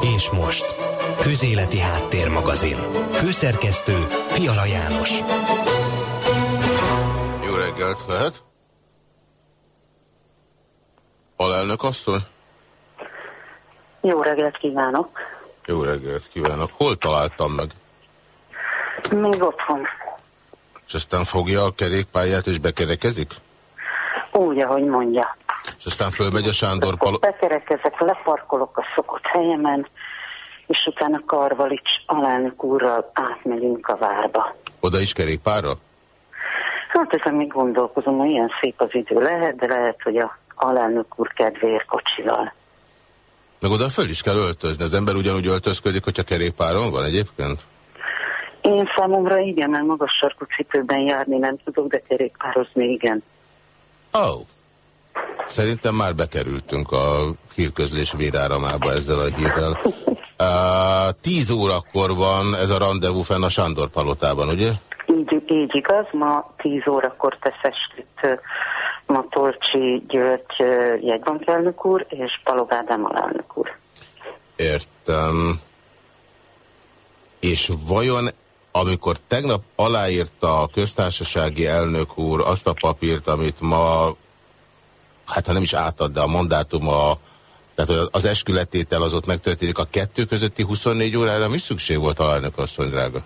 És most, Közéleti Háttérmagazin. Főszerkesztő Fiala János. Jó reggelt, lehet? Alelnök asszony? Jó reggelt kívánok! Jó reggelt kívánok! Hol találtam meg? Még otthon. És aztán fogja a kerékpályát és bekerekezik? Úgy, ahogy mondja. És aztán fölmegy a Sándor Akkor bekerekezek, leparkolok a szokott helyemen, és utána Karvalics alelnök úrral átmegyünk a várba. Oda is kerékpárra? Hát ezen még gondolkozom, hogy ilyen szép az idő lehet, de lehet, hogy a alelnök úr kedvéért kocsival. Meg oda föl is kell öltözni. Az ember ugyanúgy öltözködik, hogyha kerékpáron van egyébként? Én számomra igen, mert magas sarkú cipőben járni nem tudok, de kerékpározni igen. Oh. Szerintem már bekerültünk a hírközlés véráramába ezzel a hírrel. Uh, tíz órakor van ez a rendezvú fenn a Sándor palotában, ugye? Így, így igaz, ma tíz órakor tesz esküt Matolcsi György jegybankelnök úr és Balog Ádám alelnök úr. Értem. És vajon amikor tegnap aláírta a köztársasági elnök úr azt a papírt, amit ma, hát ha nem is átad, de a mandátum a tehát az eskületétel az ott megtörténik a kettő közötti 24 órára, mi szükség volt a elnök asszony, drága?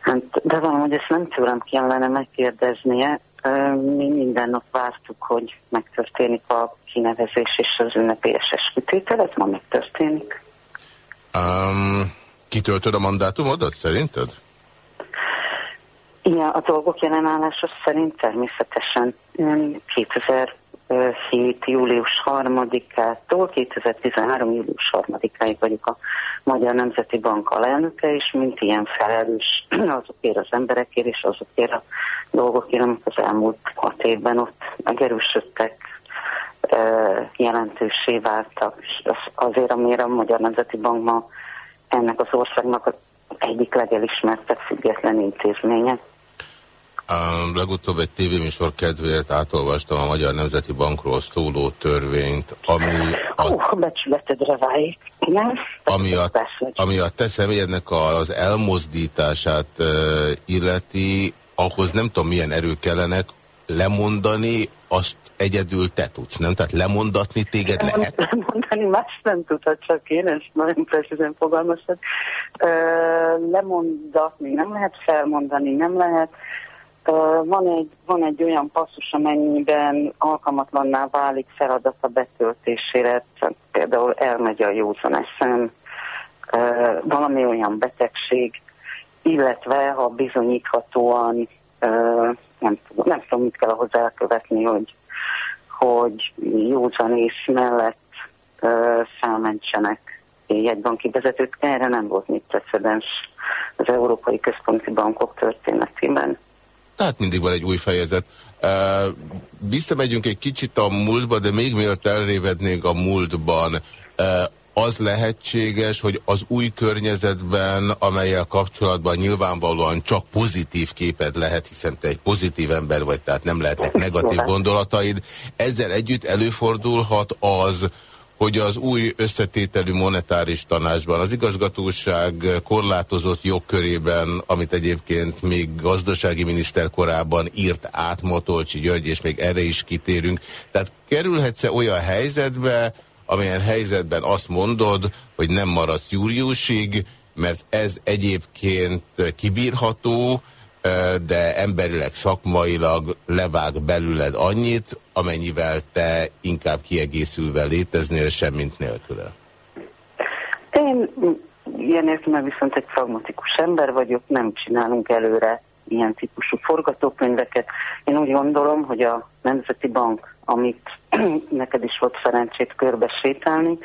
Hát, de valahogy ezt nem tőlem kellene megkérdeznie. Mi minden nap vártuk, hogy megtörténik a kinevezés és az ünnepélyes eskütétel, ez ma megtörténik. Um, kitöltöd a mandátumodat szerinted? Igen, a dolgok jelenállása szerint természetesen 2000 7. július 3-ától 2013. július 3-áig vagyok a Magyar Nemzeti Bank alelnöke, és mint ilyen felelős azokért az emberekért és azokért a dolgokért, amik az elmúlt hat évben ott megerősödtek, jelentősé váltak. És azért, amire a Magyar Nemzeti Bank ma ennek az országnak egyik legelismertebb független intézménye. Um, legutóbb egy tévéműsor kedvéért átolvastam a Magyar Nemzeti Bankról szóló törvényt, ami a, oh, becsületedre válik. Igen? Ami a, ami a te személyednek az elmozdítását uh, illeti, ahhoz nem tudom milyen erők kellenek, lemondani azt egyedül te tudsz, nem? Tehát lemondatni téged nem, lehet? Lemondani más nem tudhat, csak én, ezt nagyon precízen fogalmazok. Lemondatni nem lehet, felmondani nem lehet, van egy, van egy olyan passzus, amennyiben alkalmatlanná válik feladata betöltésére, például elmegy a józan eszem, valami olyan betegség, illetve ha bizonyíthatóan nem tudom, nem tudom, mit kell ahhoz elkövetni, hogy, hogy józan és mellett felmentsenek jegybanki vezetők. Erre nem volt mit precedens az Európai Központi Bankok történetében. Tehát mindig van egy új fejezet. Visszamegyünk egy kicsit a múltba, de még mielőtt elrévednénk a múltban, az lehetséges, hogy az új környezetben, amelyel kapcsolatban nyilvánvalóan csak pozitív képed lehet, hiszen te egy pozitív ember vagy, tehát nem lehetnek negatív gondolataid. Ezzel együtt előfordulhat az, hogy az új összetételű monetáris tanácsban az igazgatóság korlátozott jogkörében, amit egyébként még gazdasági miniszter korában írt át Matolcsi György, és még erre is kitérünk. Tehát kerülhetsz-e olyan helyzetbe, amilyen helyzetben azt mondod, hogy nem maradsz júliusig, mert ez egyébként kibírható, de emberileg, szakmailag levág belőled annyit, amennyivel te inkább kiegészülve léteznél, semmint nélküle. Én ilyen értelemben viszont egy pragmatikus ember vagyok, nem csinálunk előre ilyen típusú forgatókönyveket. Én úgy gondolom, hogy a Nemzeti Bank, amit neked is volt szerencsét körbe sétálni,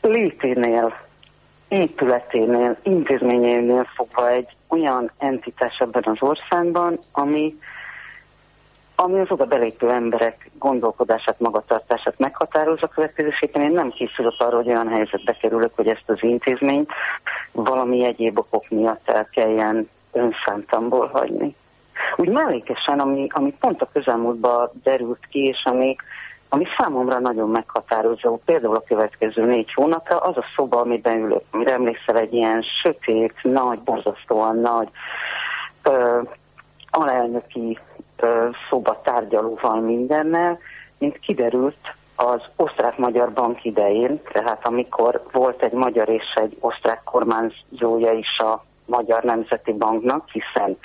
léténél, épületénél, intézményénél fogva egy olyan entitás ebben az országban, ami, ami az oda belépő emberek gondolkodását, magatartását meghatározza következésében. Én nem készülök arra, hogy olyan helyzetbe kerülök, hogy ezt az intézményt valami egyéb okok miatt el kelljen önszántamból hagyni. Úgy mellékesen, ami, ami pont a közelmúltban derült ki, és ami, ami számomra nagyon meghatározó, például a következő négy hónapra, az a szoba, amiben ülök, mire emlékszel, egy ilyen sötét, nagy, borzasztóan nagy ö, alelnöki ö, szoba tárgyalóval mindennel, mint kiderült, az osztrák-magyar bank idején, tehát amikor volt egy magyar és egy osztrák kormányzója is a Magyar Nemzeti Banknak, hiszen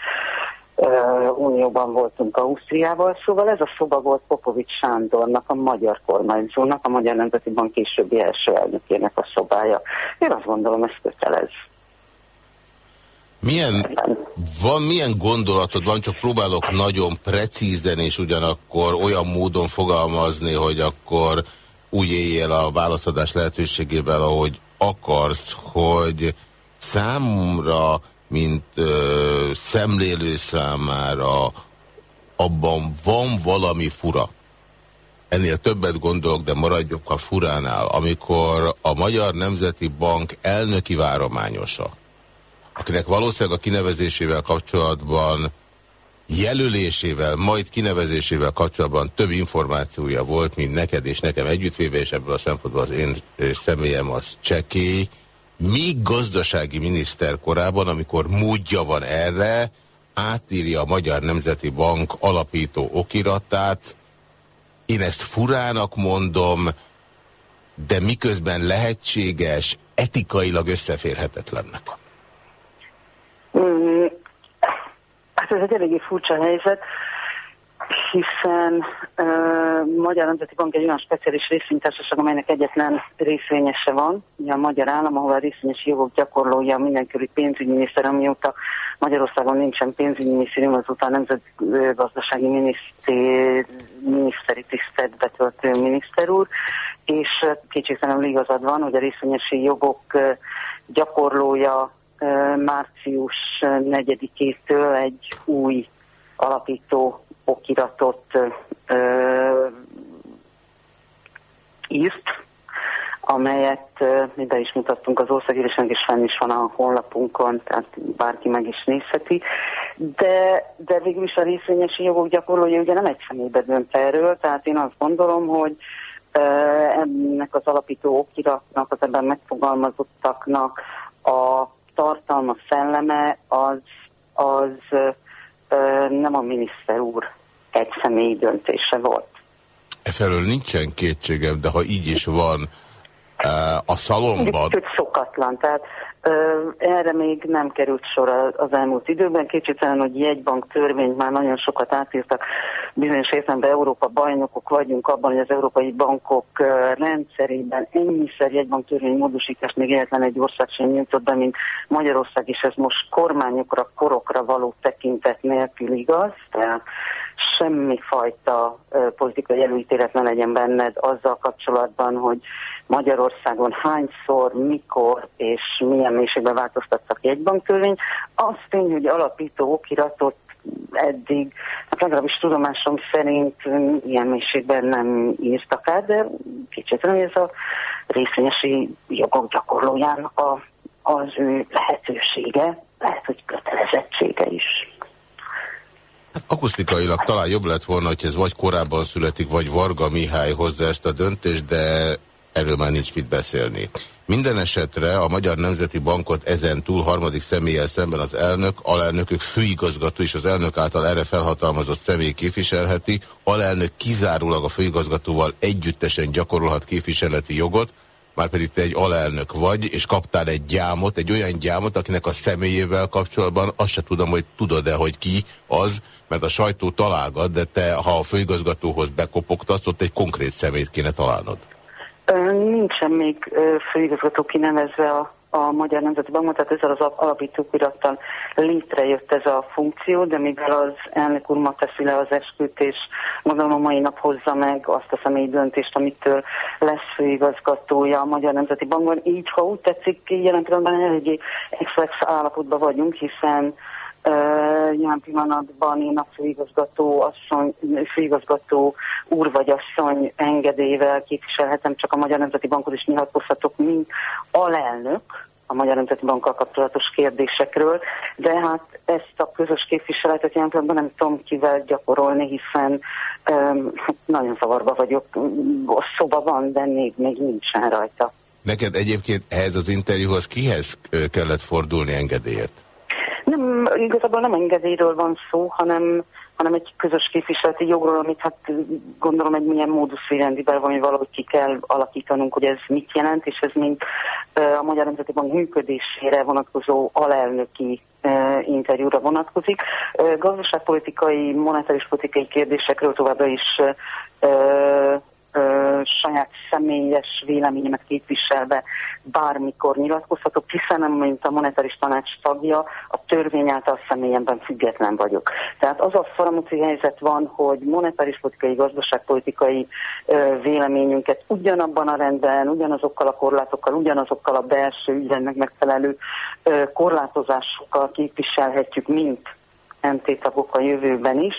uh, unióban voltunk Ausztriával, szóval ez a szoba volt Popovics Sándornak, a magyar kormányzónak, a Magyar Nemzeti Bank későbbi első elnökének a szobája. Én azt gondolom, ez kötelez. Milyen, van, milyen gondolatod van, csak próbálok nagyon precízen és ugyanakkor olyan módon fogalmazni, hogy akkor úgy éljél a válaszadás lehetőségével, ahogy akarsz, hogy számomra, mint ö, szemlélő számára abban van valami fura. Ennél többet gondolok, de maradjunk a furánál, amikor a Magyar Nemzeti Bank elnöki várományosa, akinek valószínűleg a kinevezésével kapcsolatban, jelölésével, majd kinevezésével kapcsolatban több információja volt, mint neked és nekem együttvéve, és ebből a szempontból az én személyem az csekély, még gazdasági miniszter korában, amikor módja van erre, átírja a Magyar Nemzeti Bank alapító okiratát. Én ezt furának mondom, de miközben lehetséges, etikailag összeférhetetlennek. Mm, hát ez egy eléggé furcsa helyzet, hiszen uh, Magyar Nemzeti Bank egy olyan speciális részvénytársaság, amelynek egyetlen részvényese van, ugye a Magyar Állam, ahol a részvényes jogok gyakorlója mindenkörű pénzügyminiszter, amióta Magyarországon nincsen pénzügyminisztérium, azóta a nemzetgazdasági miniszter, miniszteri tisztet betöltő miniszter úr, és kétségtelenül igazad van, hogy a részvényesi jogok gyakorlója március 4-től egy új alapító okiratot írt, amelyet ide is mutattunk az országgyűlésnek, és fenn is van a honlapunkon, tehát bárki meg is nézheti. De, de végül is a részvényesi jogok gyakorlója ugye nem egy személybe dönt erről, tehát én azt gondolom, hogy ennek az alapító okiratnak, az ebben megfogalmazottaknak a tartalma, szelleme az, az nem a miniszter úr egy személyi döntése volt. Efelől nincsen kétségem, de ha így is van, a szalomban... Kicsit szokatlan, tehát erre még nem került sor az elmúlt időben. Kétségtelen, hogy jegybank törvényt már nagyon sokat átírtak. Bizonyos értelemben Európa bajnokok vagyunk abban, hogy az európai bankok rendszerében ennyiszer jegybank törvény módosítást még egyetlen egy ország sem nyújtott be, mint Magyarország, és ez most kormányokra, korokra való tekintet nélkül igaz. Tehát semmifajta politikai előítélet ne legyen benned azzal kapcsolatban, hogy Magyarországon hányszor, mikor és milyen mélységben változtattak jegybanktörvényt. Az tény, hogy alapító okiratot eddig, hát legalábbis tudomásom szerint ilyen mélységben nem írtak át, de kicsit ez a részvényesi jogok gyakorlójának a, az ő lehetősége, lehet, hogy kötelezettsége is. Hát akusztikailag talán jobb lett volna, hogy ez vagy korábban születik, vagy Varga Mihály hozza ezt a döntést, de erről már nincs mit beszélni. Minden esetre a Magyar Nemzeti Bankot ezen túl harmadik személlyel szemben az elnök, alelnökök főigazgató és az elnök által erre felhatalmazott személy képviselheti, alelnök kizárólag a főigazgatóval együttesen gyakorolhat képviseleti jogot, már pedig te egy alelnök vagy, és kaptál egy gyámot, egy olyan gyámot, akinek a személyével kapcsolatban azt se tudom, hogy tudod-e, hogy ki az, mert a sajtó találgat, de te, ha a főigazgatóhoz bekopogtasz, ott egy konkrét szemét kéne találnod. Nincsen még főigazgató kinevezve a, a Magyar Nemzeti Bankban, tehát ezzel az alapítókirattal létrejött ez a funkció, de mivel az elnök úr ma teszi le az esküt, és gondolom a mai nap hozza meg azt a személyi döntést, amitől lesz főigazgatója a Magyar Nemzeti Bankban. Így, ha úgy tetszik, jelen pillanatban eléggé exlex állapotban vagyunk, hiszen jelen pillanatban én a főigazgató, asszony, főigazgató úr vagy asszony engedélyével képviselhetem csak a Magyar Nemzeti Bankot, és nyilatkozhatok, mint alelnök, a Magyar Nemzeti Bankkal kapcsolatos kérdésekről, de hát ezt a közös képviseletet jelen nem tudom kivel gyakorolni, hiszen um, nagyon zavarba vagyok. A szoba van, de még, még nincsen rajta. Neked egyébként ehhez az interjúhoz kihez kellett fordulni engedélyért? Nem, igazából nem engedélyről van szó, hanem hanem egy közös képviseleti jogról, amit hát gondolom egy milyen módus virendivel van, hogy valahogy ki kell alakítanunk, hogy ez mit jelent, és ez mint a Magyar Nemzeti Bank működésére vonatkozó alelnöki interjúra vonatkozik. Gazdaságpolitikai, monetáris politikai kérdésekről továbbra is saját személyes véleményemet képviselve bármikor nyilatkozhatok, hiszen nem, mint a monetáris tanács tagja, a törvény által személyemben független vagyok. Tehát az a faramúci helyzet van, hogy monetáris politikai, gazdaságpolitikai ö, véleményünket ugyanabban a rendben, ugyanazokkal a korlátokkal, ugyanazokkal a belső ügyrendnek megfelelő ö, korlátozásokkal képviselhetjük, mint MT tagok a jövőben is.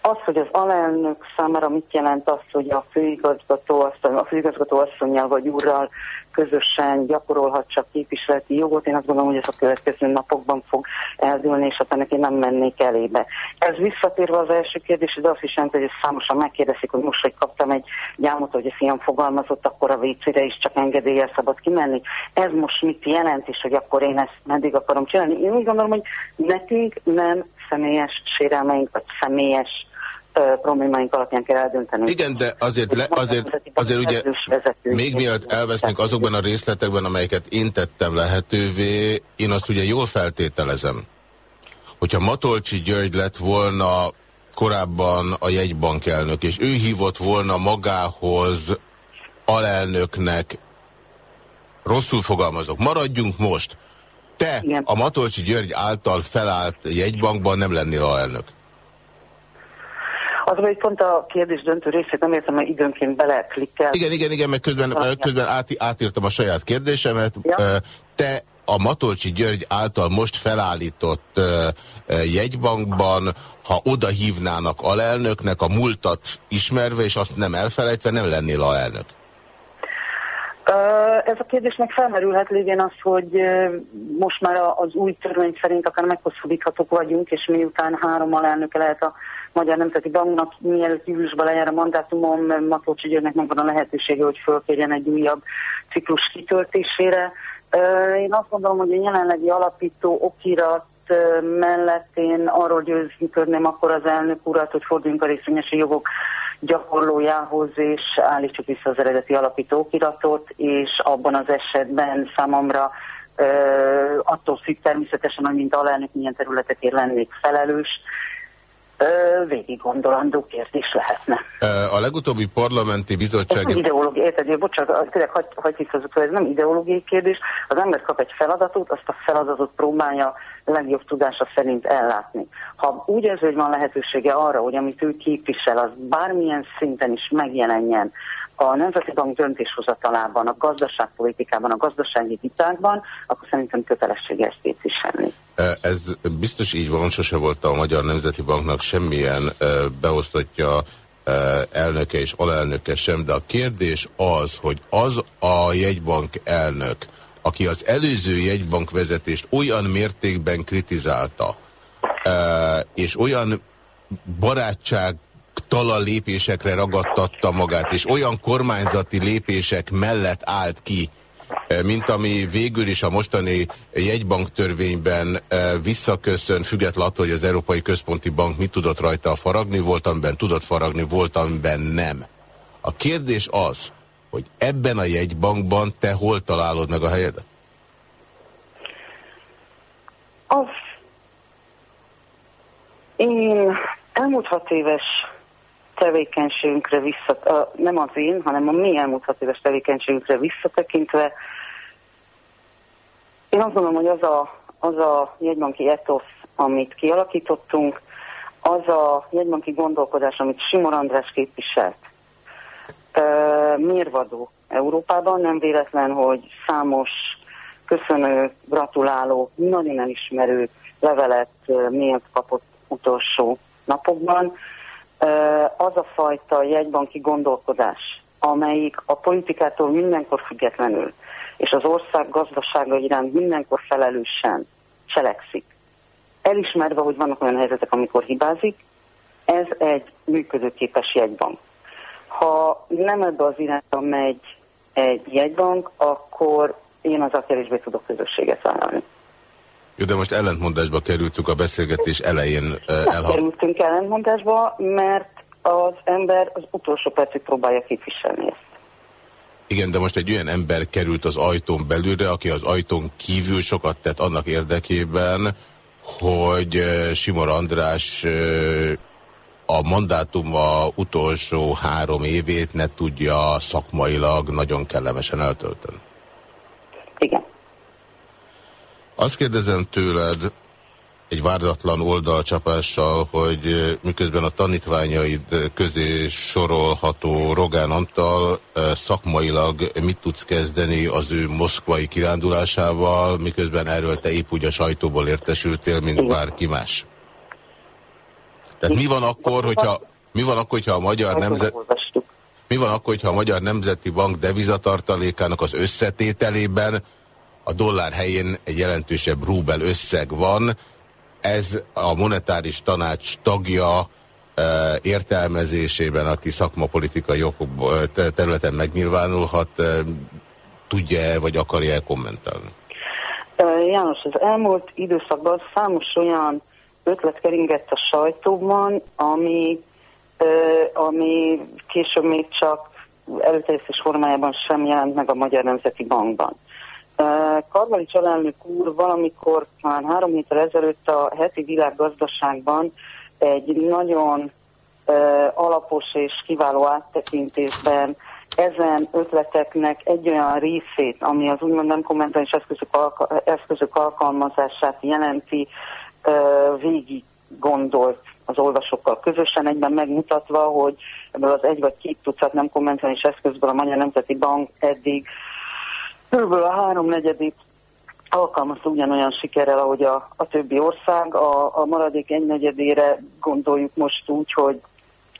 Az, hogy az alelnök számára mit jelent az, hogy a főigazgató, asszony, a főigazgató asszonyjal vagy úrral közösen gyakorolhat csak képviseleti jogot, én azt gondolom, hogy ez a következő napokban fog eldőlni, és hát ennek én nem mennék elébe. Ez visszatérve az első kérdés, de azt is jelenti, hogy számosan megkérdezik, hogy most, hogy kaptam egy gyámot, hogy a fiam fogalmazott, akkor a vécére is csak engedéllyel szabad kimenni. Ez most mit jelent, és hogy akkor én ezt meddig akarom csinálni? Én úgy gondolom, hogy nekünk nem személyes sérelmeink, vagy személyes problémáink alapján kell eldönteni. Igen, de azért, le, azért, azért ugye még mielőtt elvesznénk azokban a részletekben, amelyeket én tettem lehetővé, én azt ugye jól feltételezem, hogyha Matolcsi György lett volna korábban a jegybank elnök, és ő hívott volna magához alelnöknek, rosszul fogalmazok, maradjunk most, te Igen. a Matolcsi György által felállt jegybankban nem lennél alelnök. Az, hogy pont a kérdés döntő részét nem értem, mert időnként beleklikkel. Igen, igen, igen, mert közben, közben át, átírtam a saját kérdésemet. Ja. Te a Matolcsi György által most felállított jegybankban, ha oda hívnának alelnöknek, a múltat ismerve, és azt nem elfelejtve, nem lennél alelnök. Ez a kérdésnek felmerülhet lévén az, hogy most már az új törvény szerint akár meghosszabbíthatók vagyunk, és miután három alelnöke lehet a Magyar Nemzeti Banknak, mielőtt júliusban lejár a mandátumom, Matócsi Györgynek megvan a lehetősége, hogy fölkérjen egy újabb ciklus kitöltésére. Én azt gondolom, hogy a jelenlegi alapító okirat mellett én arról győzni akkor az elnök urat, hogy forduljunk a részvényesi jogok gyakorlójához, és állítsuk vissza az eredeti alapítókiratot, és abban az esetben számomra attól függ természetesen, hogy mint alelnök milyen területekért lennék felelős, végig gondolandó kérdés lehetne. A legutóbbi parlamenti bizottság... Ez ideológiai, érted, bocsánat, tényleg hagy, hagy ez nem ideológiai kérdés. Az ember kap egy feladatot, azt a feladatot próbálja legjobb tudása szerint ellátni. Ha úgy érzi, hogy van lehetősége arra, hogy amit ő képvisel, az bármilyen szinten is megjelenjen a Nemzeti Bank döntéshozatalában, a gazdaságpolitikában, a gazdasági vitákban, akkor szerintem kötelessége ezt képviselni. Ez biztos így van, sose volt a Magyar Nemzeti Banknak semmilyen beosztottja elnöke és alelnöke sem, de a kérdés az, hogy az a jegybank elnök, aki az előző jegybank vezetést olyan mértékben kritizálta, és olyan barátság talan lépésekre ragadtatta magát, és olyan kormányzati lépések mellett állt ki, mint ami végül is a mostani jegybanktörvényben eh, visszaköszön, függetlenül attól, hogy az Európai Központi Bank mit tudott rajta faragni, volt, amiben tudott faragni, volt, amiben nem. A kérdés az, hogy ebben a jegybankban te hol találod meg a helyedet? Az én elmúlt hat éves tevékenységünkre vissza, nem az én, hanem a mi elmúlt hat éves tevékenységünkre visszatekintve, én azt gondolom, hogy az a, az a jegybanki etosz, amit kialakítottunk, az a jegybanki gondolkodás, amit Simon András képviselt, mérvadó Európában. Nem véletlen, hogy számos köszönő, gratuláló, nagyon elismerő levelet miért kapott utolsó napokban az a fajta jegybanki gondolkodás, amelyik a politikától mindenkor függetlenül, és az ország gazdasága iránt mindenkor felelősen cselekszik, elismerve, hogy vannak olyan helyzetek, amikor hibázik, ez egy működőképes jegybank. Ha nem ebbe az irányba megy egy jegybank, akkor én az kevésbé tudok közösséget vállalni. Jó, de most ellentmondásba kerültünk a beszélgetés elején. Elha... Kerültünk ellentmondásba, mert az ember az utolsó percig próbálja képviselni ezt. Igen, de most egy olyan ember került az ajtón belülre, aki az ajtón kívül sokat tett annak érdekében, hogy Simor András a mandátuma utolsó három évét ne tudja szakmailag nagyon kellemesen eltölteni. Igen. Azt kérdezem tőled egy várdatlan oldalcsapással, hogy miközben a tanítványaid közé sorolható Rogán Antal szakmailag mit tudsz kezdeni az ő moszkvai kirándulásával, miközben erről te épp úgy a sajtóból értesültél, mint bárki más. Tehát mi van akkor, hogyha, mi van akkor, hogyha a magyar nemzet... Mi van akkor, hogyha a Magyar Nemzeti Bank devizatartalékának az összetételében a dollár helyén egy jelentősebb rúbel összeg van. Ez a monetáris tanács tagja e, értelmezésében, aki szakmapolitikai e, területen megnyilvánulhat, e, tudja-e vagy akarja-e kommentálni? János, az elmúlt időszakban számos olyan ötlet keringett a sajtóban, ami, ami később még csak előterjesztés formájában sem jelent meg a Magyar Nemzeti Bankban. Karvali családnök úr valamikor már három héttel ezelőtt a heti világgazdaságban egy nagyon alapos és kiváló áttekintésben ezen ötleteknek egy olyan részét, ami az úgymond nem kommentális eszközök, alka eszközök alkalmazását jelenti, végig gondolt az olvasókkal közösen, egyben megmutatva, hogy ebből az egy vagy két tucat nem kommentális eszközből a Magyar Nemzeti Bank eddig kb. a háromnegyedét alkalmazta ugyanolyan sikerrel, ahogy a, a többi ország. A, a maradék egynegyedére gondoljuk most úgy, hogy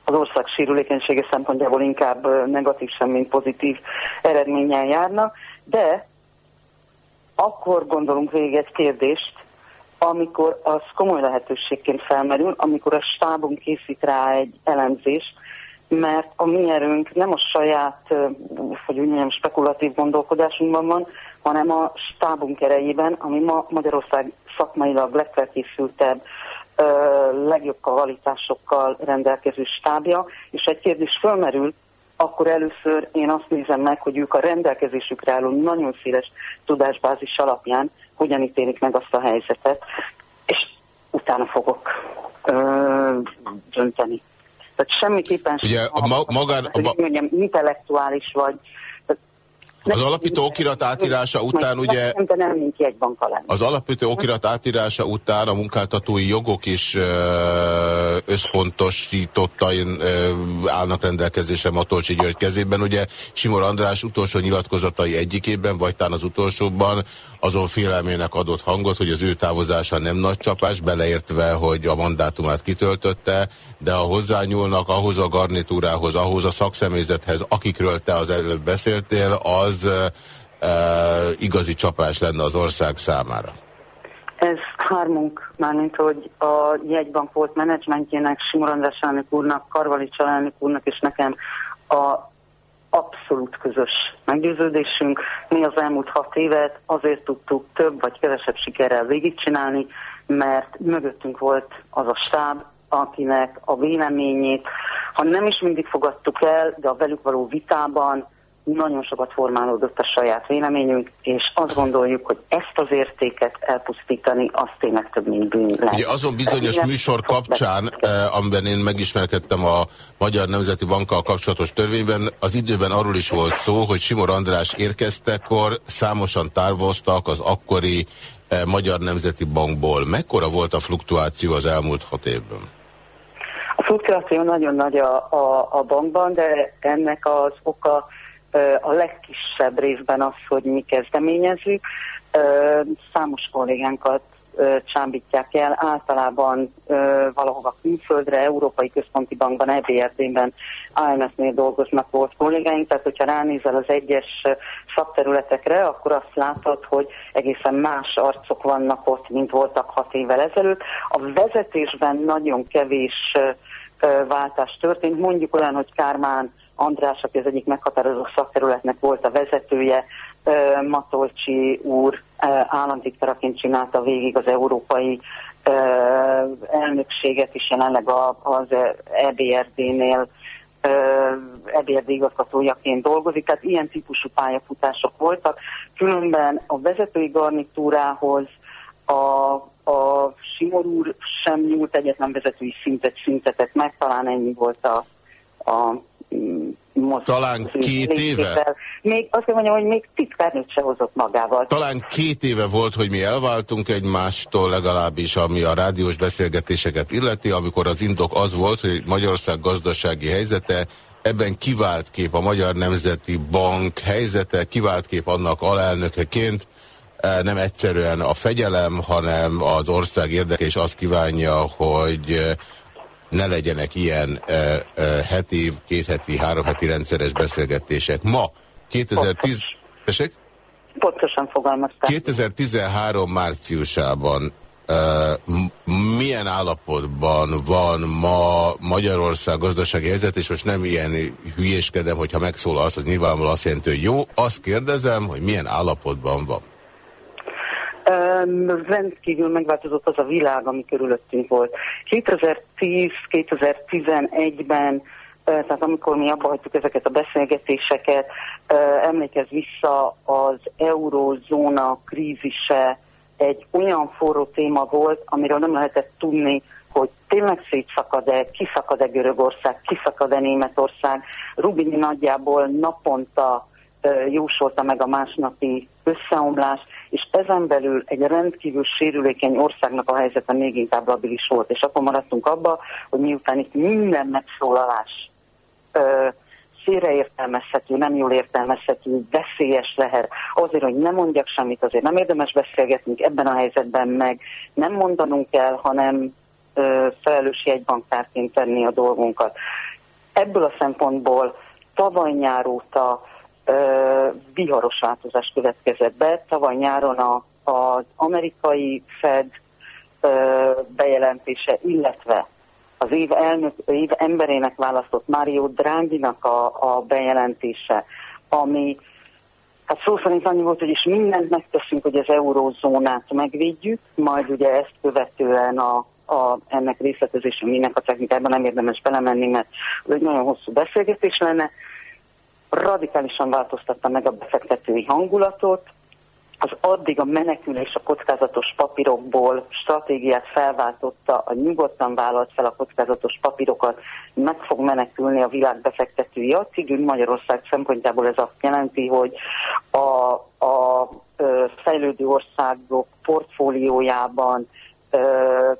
az ország sérülékenysége szempontjából inkább negatív sem, mint pozitív eredménnyel járnak, de akkor gondolunk végig egy kérdést, amikor az komoly lehetőségként felmerül, amikor a stábunk készít rá egy elemzést, mert a mi erőnk nem a saját, hogy úgy mondjam, spekulatív gondolkodásunkban van, hanem a stábunk erejében, ami ma Magyarország szakmailag legfelkészültebb, legjobb kvalitásokkal rendelkező stábja, és egy kérdés fölmerül, akkor először én azt nézem meg, hogy ők a rendelkezésükre álló nagyon széles tudásbázis alapján hogyan ítélik meg azt a helyzetet, és utána fogok ö, dönteni. Tehát semmiképpen Ugye a, ma, magán, a, mondjam, intellektuális vagy az alapító okirat átírása után ugye... Nem, Az alapító okirat átírása után a munkáltatói jogok is összpontosítottain állnak rendelkezésre Matolcsi György kezében. Ugye Simor András utolsó nyilatkozatai egyikében, vagy talán az utolsóban azon félelmének adott hangot, hogy az ő távozása nem nagy csapás, beleértve, hogy a mandátumát kitöltötte, de ha hozzányúlnak ahhoz a garnitúrához, ahhoz a szakszemélyzethez, akikről te az előbb beszéltél, az e, igazi csapás lenne az ország számára. Ez hármunk, mármint hogy a jegybank volt menedzsmentjének, Simor András elnök úrnak, Karvali elnök úrnak és nekem a abszolút közös meggyőződésünk. Mi az elmúlt hat évet azért tudtuk több vagy kevesebb sikerrel végigcsinálni, mert mögöttünk volt az a stáb, akinek a véleményét, ha nem is mindig fogadtuk el, de a velük való vitában nagyon sokat formálódott a saját véleményünk, és azt gondoljuk, hogy ezt az értéket elpusztítani, az tényleg több, mint bűn lehet. Ugye azon bizonyos Ez műsor kapcsán, eh, amiben én megismerkedtem a Magyar Nemzeti Bankkal kapcsolatos törvényben, az időben arról is volt szó, hogy Simor András érkeztekor számosan távoztak az akkori eh, Magyar Nemzeti Bankból. Mekkora volt a fluktuáció az elmúlt hat évben? A fluktuáció nagyon nagy a, a, a bankban, de ennek az oka a legkisebb részben az, hogy mi kezdeményezzük. Számos kollégánkat csámbítják el, általában valahova külföldre, Európai Központi Bankban, EBRD-ben, IMF-nél dolgoznak volt kollégáink, tehát hogyha ránézel az egyes szakterületekre, akkor azt látod, hogy egészen más arcok vannak ott, mint voltak hat évvel ezelőtt. A vezetésben nagyon kevés váltás történt, mondjuk olyan, hogy Kármán András, aki az egyik meghatározó szakterületnek volt a vezetője, Matolcsi úr államtitkaraként csinálta végig az európai elnökséget is jelenleg az EBRD-nél EBRD igazgatójaként dolgozik, tehát ilyen típusú pályafutások voltak. Különben a vezetői garnitúrához a, a Simor úr sem nyúlt egyetlen vezetői szintet szintetek meg, talán ennyi volt a, a most Talán két éve? Még azt mondjam, hogy még titkárnőt se hozott magával. Talán két éve volt, hogy mi elváltunk egymástól, legalábbis ami a rádiós beszélgetéseket illeti, amikor az indok az volt, hogy Magyarország gazdasági helyzete Ebben kivált kép a Magyar Nemzeti Bank helyzete, kivált kép annak alelnökeként, e, nem egyszerűen a fegyelem, hanem az ország érdeke, és azt kívánja, hogy ne legyenek ilyen e, e, heti, két heti, három heti rendszeres beszélgetések. Ma 2010... Tessék? Pontosan fogalmazták. 2013 márciusában milyen állapotban van ma Magyarország gazdasági helyzet, és most nem ilyen hülyéskedem, hogyha megszólal az, az nyilvánvalóan azt jelenti, hogy jó. Azt kérdezem, hogy milyen állapotban van. Rendkívül megváltozott az a világ, ami körülöttünk volt. 2010-2011-ben, tehát amikor mi abba hagytuk ezeket a beszélgetéseket, emlékez vissza az eurózóna krízise egy olyan forró téma volt, amiről nem lehetett tudni, hogy tényleg szétszakad-e, kiszakad-e Görögország, kiszakad-e Németország. Rubini nagyjából naponta jósolta meg a másnapi összeomlást, és ezen belül egy rendkívül sérülékeny országnak a helyzete még inkább labilis volt. És akkor maradtunk abba, hogy miután itt minden megszólalás félreértelmezhető, nem jól értelmezhető, veszélyes lehet. Azért, hogy nem mondjak semmit, azért nem érdemes beszélgetnünk ebben a helyzetben meg, nem mondanunk el, hanem ö, felelős jegybankárként tenni a dolgunkat. Ebből a szempontból tavaly nyár óta viharos változás következett be. Tavaly nyáron a, az amerikai Fed bejelentése, illetve az év, elnök, év emberének választott Mário Draghi-nak a, a bejelentése, ami hát szó szerint annyi volt, hogy is mindent megteszünk, hogy az eurózónát megvédjük, majd ugye ezt követően a, a, ennek részletezése minek a technikában nem érdemes belemenni, mert egy nagyon hosszú beszélgetés lenne, radikálisan változtatta meg a befektetői hangulatot, az addig a menekülés a kockázatos papírokból stratégiát felváltotta, a nyugodtan vállalt fel a kockázatos papírokat, meg fog menekülni a világ befektetői acigű. Magyarország szempontjából ez azt jelenti, hogy a, a fejlődő országok portfóliójában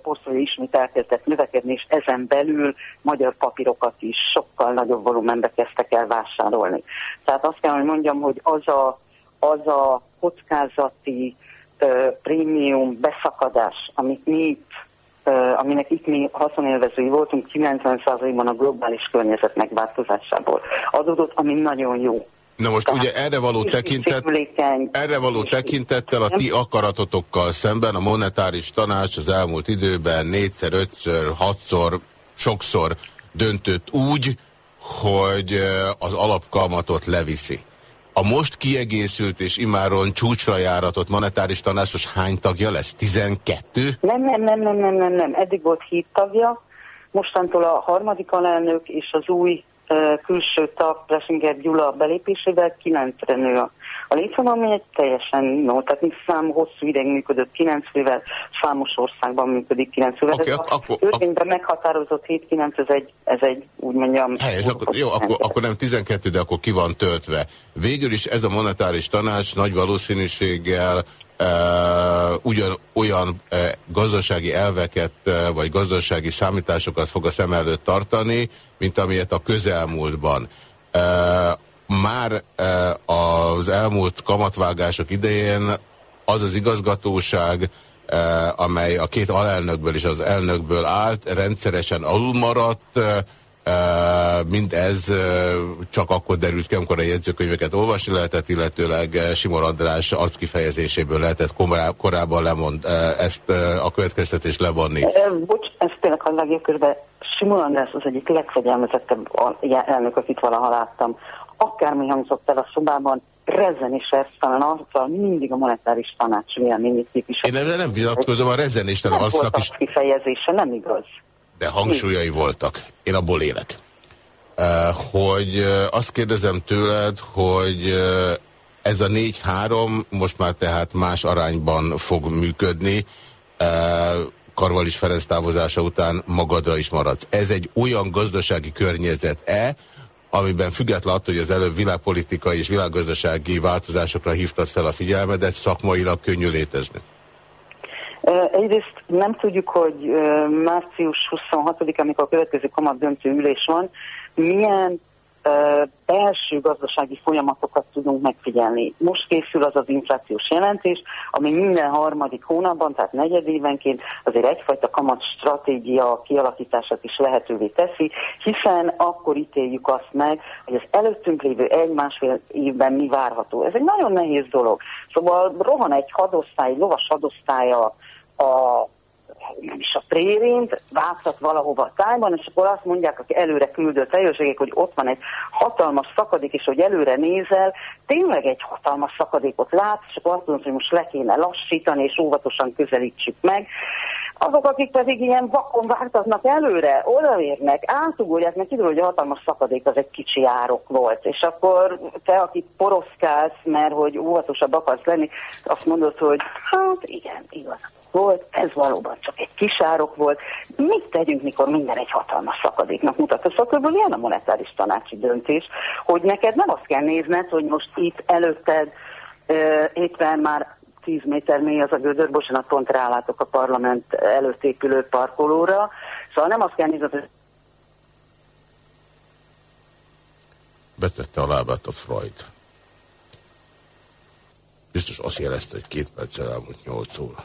portfólió ismét elkezdett növekedni, és ezen belül magyar papírokat is sokkal nagyobb volumenbe kezdtek el vásárolni. Tehát azt kell, hogy mondjam, hogy az a, az a kockázati uh, prémium beszakadás, amit mi itt aminek itt mi haszonélvezői voltunk 90%-ban a globális környezet megváltozásából adódott, ami nagyon jó. Na most Tehát ugye erre való, tekintet, erre való tekintettel a ti akaratotokkal szemben a monetáris tanács az elmúlt időben négyszer, ötször, hatszor, sokszor döntött úgy, hogy az alapkalmatot leviszi. A most kiegészült és imáron csúcsra járatott monetáris tanácsos hány tagja lesz? 12? Nem, nem, nem, nem, nem, nem, nem. Eddig volt hét tagja, mostantól a harmadik alelnök és az új külső tag Plesinger Gyula belépésével kilencre nő a, a létszám, ami egy teljesen no, tehát mint szám hosszú ideig működött kilencvel, számos országban működik kilencvel. Okay, ez ak a törvényben meghatározott 7-9, ez egy, ez egy úgy mondjam... Helyes, akkor, jó, akkor, akkor nem 12, de akkor ki van töltve. Végül is ez a monetáris tanács nagy valószínűséggel Uh, ugyan olyan uh, gazdasági elveket uh, vagy gazdasági számításokat fog a szem előtt tartani, mint amilyet a közelmúltban. Már az elmúlt kamatvágások idején az az igazgatóság amely a két alelnökből és az elnökből állt, rendszeresen alulmaradt, Mindez csak akkor derült ki, amikor a jegyzőkönyveket olvasni lehetett, illetőleg Simon András arckifejezéséből lehetett korábban lemond ezt a következtetést levonni. Bocs, ezt tényleg hadd közben. Simon András az egyik legfegyelmezettebb elnök, akit valaha láttam. Akármi hangzott el a szobában, rezenéses, talán azzal mindig a monetáris tanács véleményét képvisel. Én ezzel nem vitatkozom, a rezenéstelen arcnak is... kifejezése, nem igaz de hangsúlyai voltak. Én abból élek. Hogy azt kérdezem tőled, hogy ez a 4-3 most már tehát más arányban fog működni. Karvalis Ferenc távozása után magadra is maradsz. Ez egy olyan gazdasági környezet-e, amiben független attól, hogy az előbb világpolitikai és világgazdasági változásokra hívtad fel a figyelmedet, szakmailag könnyű létezni? Egyrészt nem tudjuk, hogy március 26 amikor a következő kamat döntő ülés van, milyen belső gazdasági folyamatokat tudunk megfigyelni. Most készül az az inflációs jelentés, ami minden harmadik hónapban, tehát negyedévenként azért egyfajta kamat stratégia kialakítását is lehetővé teszi, hiszen akkor ítéljük azt meg, hogy az előttünk lévő egy-másfél évben mi várható. Ez egy nagyon nehéz dolog. Szóval rohan egy hadosztály, lovas hadosztálya a nem is a prérint, vágtat valahova a tájban, és akkor azt mondják, aki előre küldött helyőrségek, hogy ott van egy hatalmas szakadék, és hogy előre nézel, tényleg egy hatalmas szakadékot látsz, és akkor azt mondod, hogy most le kéne lassítani, és óvatosan közelítsük meg. Azok, akik pedig ilyen vakon vártatnak előre, odaérnek, átugorják, mert kiderül, hogy a hatalmas szakadék az egy kicsi árok volt. És akkor te, aki poroszkálsz, mert hogy óvatosabb akarsz lenni, azt mondod, hogy hát igen, igaz volt, ez valóban csak egy kisárok volt. Mit tegyünk, mikor minden egy hatalmas szakadéknak mutat? A szakadékból ilyen a monetáris tanácsi döntés, hogy neked nem azt kell nézned, hogy most itt előtted éppen már 10 méter mély az a gödör, bocsánat, pont rálátok a parlament előtt épülő parkolóra, szóval nem azt kell nézned, hogy Betette a lábát a Freud. Biztos azt jelezte, hogy két perccel elmúlt 8 óra.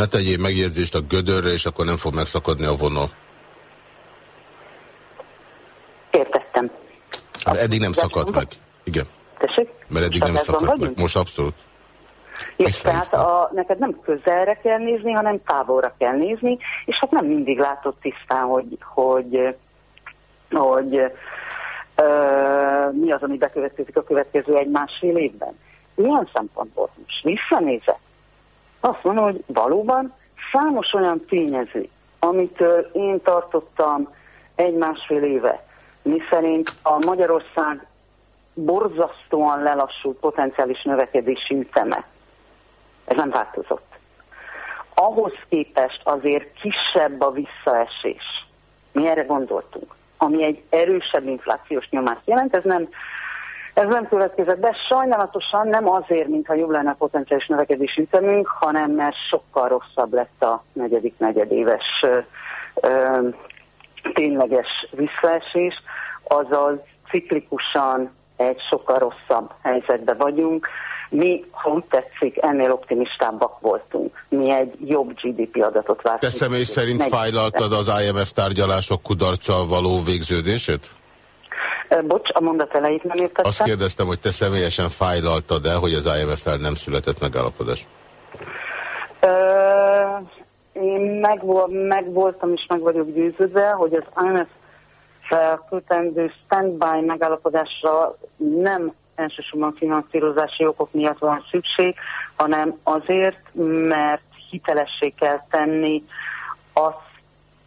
Ne tegyél megjegyzést a gödörre, és akkor nem fog megszakadni a vonal. Értettem. Hát eddig nem szakadt meg. Igen. Tessék? Mert eddig nem szakadt meg. Most abszolút. Jó, tehát a, neked nem közelre kell nézni, hanem távolra kell nézni, és hát nem mindig látod tisztán, hogy, hogy, hogy ö, mi az, ami bekövetkezik a következő egy-másfél évben. Milyen szempontból most visszanézek? Azt mondom, hogy valóban számos olyan tényező, amitől én tartottam egy-másfél éve, miszerint a Magyarország borzasztóan lelassult potenciális növekedési üteme. Ez nem változott. Ahhoz képest azért kisebb a visszaesés. Mi erre gondoltunk. Ami egy erősebb inflációs nyomást jelent, ez nem ez nem következett be, sajnálatosan nem azért, mintha jobb lenne a potenciális növekedés ütemünk, hanem mert sokkal rosszabb lett a negyedik negyedéves ö, ö, tényleges visszaesés, azaz ciklikusan egy sokkal rosszabb helyzetben vagyunk. Mi, ha úgy tetszik, ennél optimistábbak voltunk. Mi egy jobb GDP adatot vártunk. Te személy szerint fájlaltad az IMF tárgyalások kudarccal való végződését? Bocs, a mondat elejét nem értettem. Azt kérdeztem, hogy te személyesen fájlaltad-e, hogy az IMF-el nem született megállapodás? Ö, én meg, meg voltam és meg vagyok győződve, hogy az IMF felkötendő standby megállapodásra nem elsősorban finanszírozási okok miatt van szükség, hanem azért, mert hitelessé kell tenni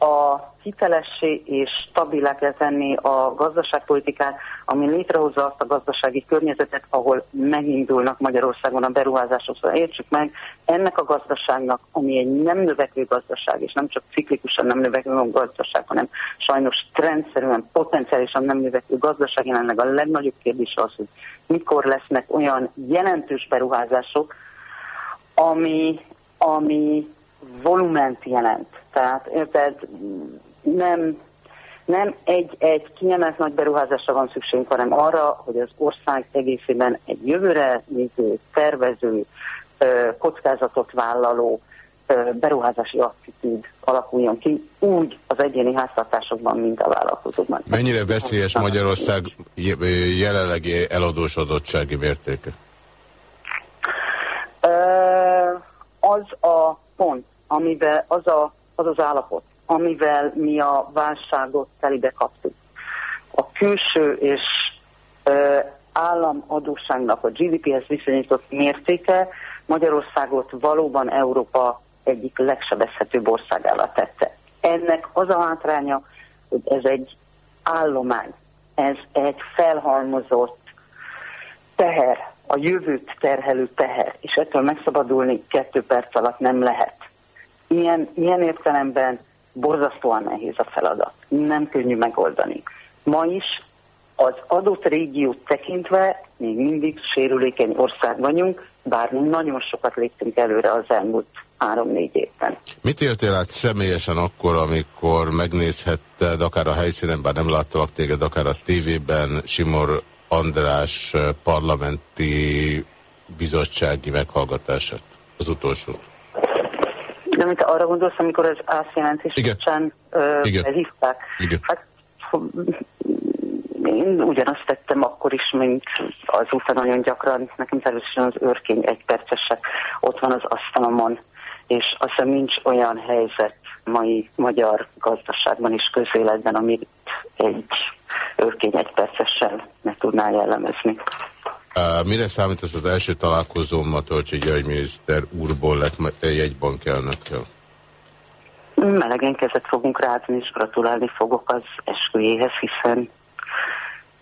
a hitelessé és stabilá kell tenni a gazdaságpolitikát, ami létrehozza azt a gazdasági környezetet, ahol megindulnak Magyarországon a beruházások. Szóval értsük meg, ennek a gazdaságnak, ami egy nem növekvő gazdaság, és nem csak ciklikusan nem növekvő gazdaság, hanem sajnos trendszerűen, potenciálisan nem növekvő gazdaság, jelenleg a legnagyobb kérdés az, hogy mikor lesznek olyan jelentős beruházások, ami, ami volument jelent. Tehát érted, nem, nem egy-egy kiemelt nagy beruházásra van szükségünk, hanem arra, hogy az ország egészében egy jövőre néző, tervező, kockázatot vállaló beruházási attitűd alakuljon ki, úgy az egyéni háztartásokban, mint a vállalkozókban. Mennyire veszélyes Magyarország jelenlegi eladósodottsági mértéke? Az a pont, amivel az, a, az az állapot, amivel mi a válságot telibe kaptuk. A külső és államadóságnak a GDP-hez viszonyított mértéke Magyarországot valóban Európa egyik legsebezhetőbb országává tette. Ennek az a hátránya, hogy ez egy állomány, ez egy felhalmozott teher, a jövőt terhelő teher, és ettől megszabadulni kettő perc alatt nem lehet. Ilyen, ilyen értelemben borzasztóan nehéz a feladat. Nem könnyű megoldani. Ma is az adott régiót tekintve még mindig sérülékeny ország vagyunk, bár nagyon sokat léptünk előre az elmúlt három-négy évben. Mit éltél át személyesen akkor, amikor megnézhetted, akár a helyszínen, bár nem láttalak téged, akár a tévében, Simor András parlamenti bizottsági meghallgatását, az utolsó. De mint arra gondolsz, amikor az kapcsán behívták? Igen. Hát, én ugyanazt tettem akkor is, mint azóta nagyon gyakran. Nekem természetesen az őrkény egypercesek ott van az asztalomon, és azt hiszem nincs olyan helyzet mai magyar gazdaságban és közéletben, amit egy őrkény egypercessel meg tudná jellemezni. Mire számít ez az első találkozóm Matolcsi György miniszter úrból lett jegybank elnökkel? Melegen kezet fogunk rázni, és gratulálni fogok az esküjéhez, hiszen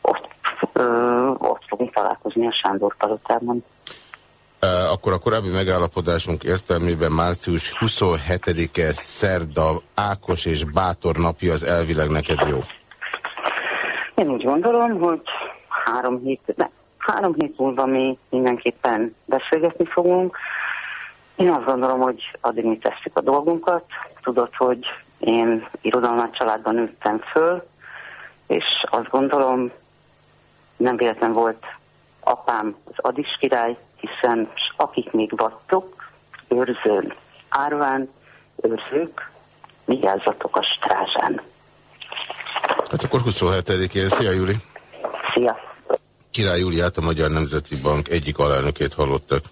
ott, ö, ott fogunk találkozni a Sándor palotában. Akkor a korábbi megállapodásunk értelmében március 27-e szerda Ákos és Bátor napja az elvileg neked jó? Én úgy gondolom, hogy három hét, három hét múlva mi mindenképpen beszélgetni fogunk. Én azt gondolom, hogy addig mi tesszük a dolgunkat. Tudod, hogy én irodalmat családban nőttem föl, és azt gondolom, nem véletlen volt apám az Adis király, hiszen akik még vattok, őrzőn, árván, őrzők, vigyázzatok a strázsán. Hát akkor 27-én. Szia, Júli! Szia! Király Júliát, a Magyar Nemzeti Bank egyik alelnökét hallottak.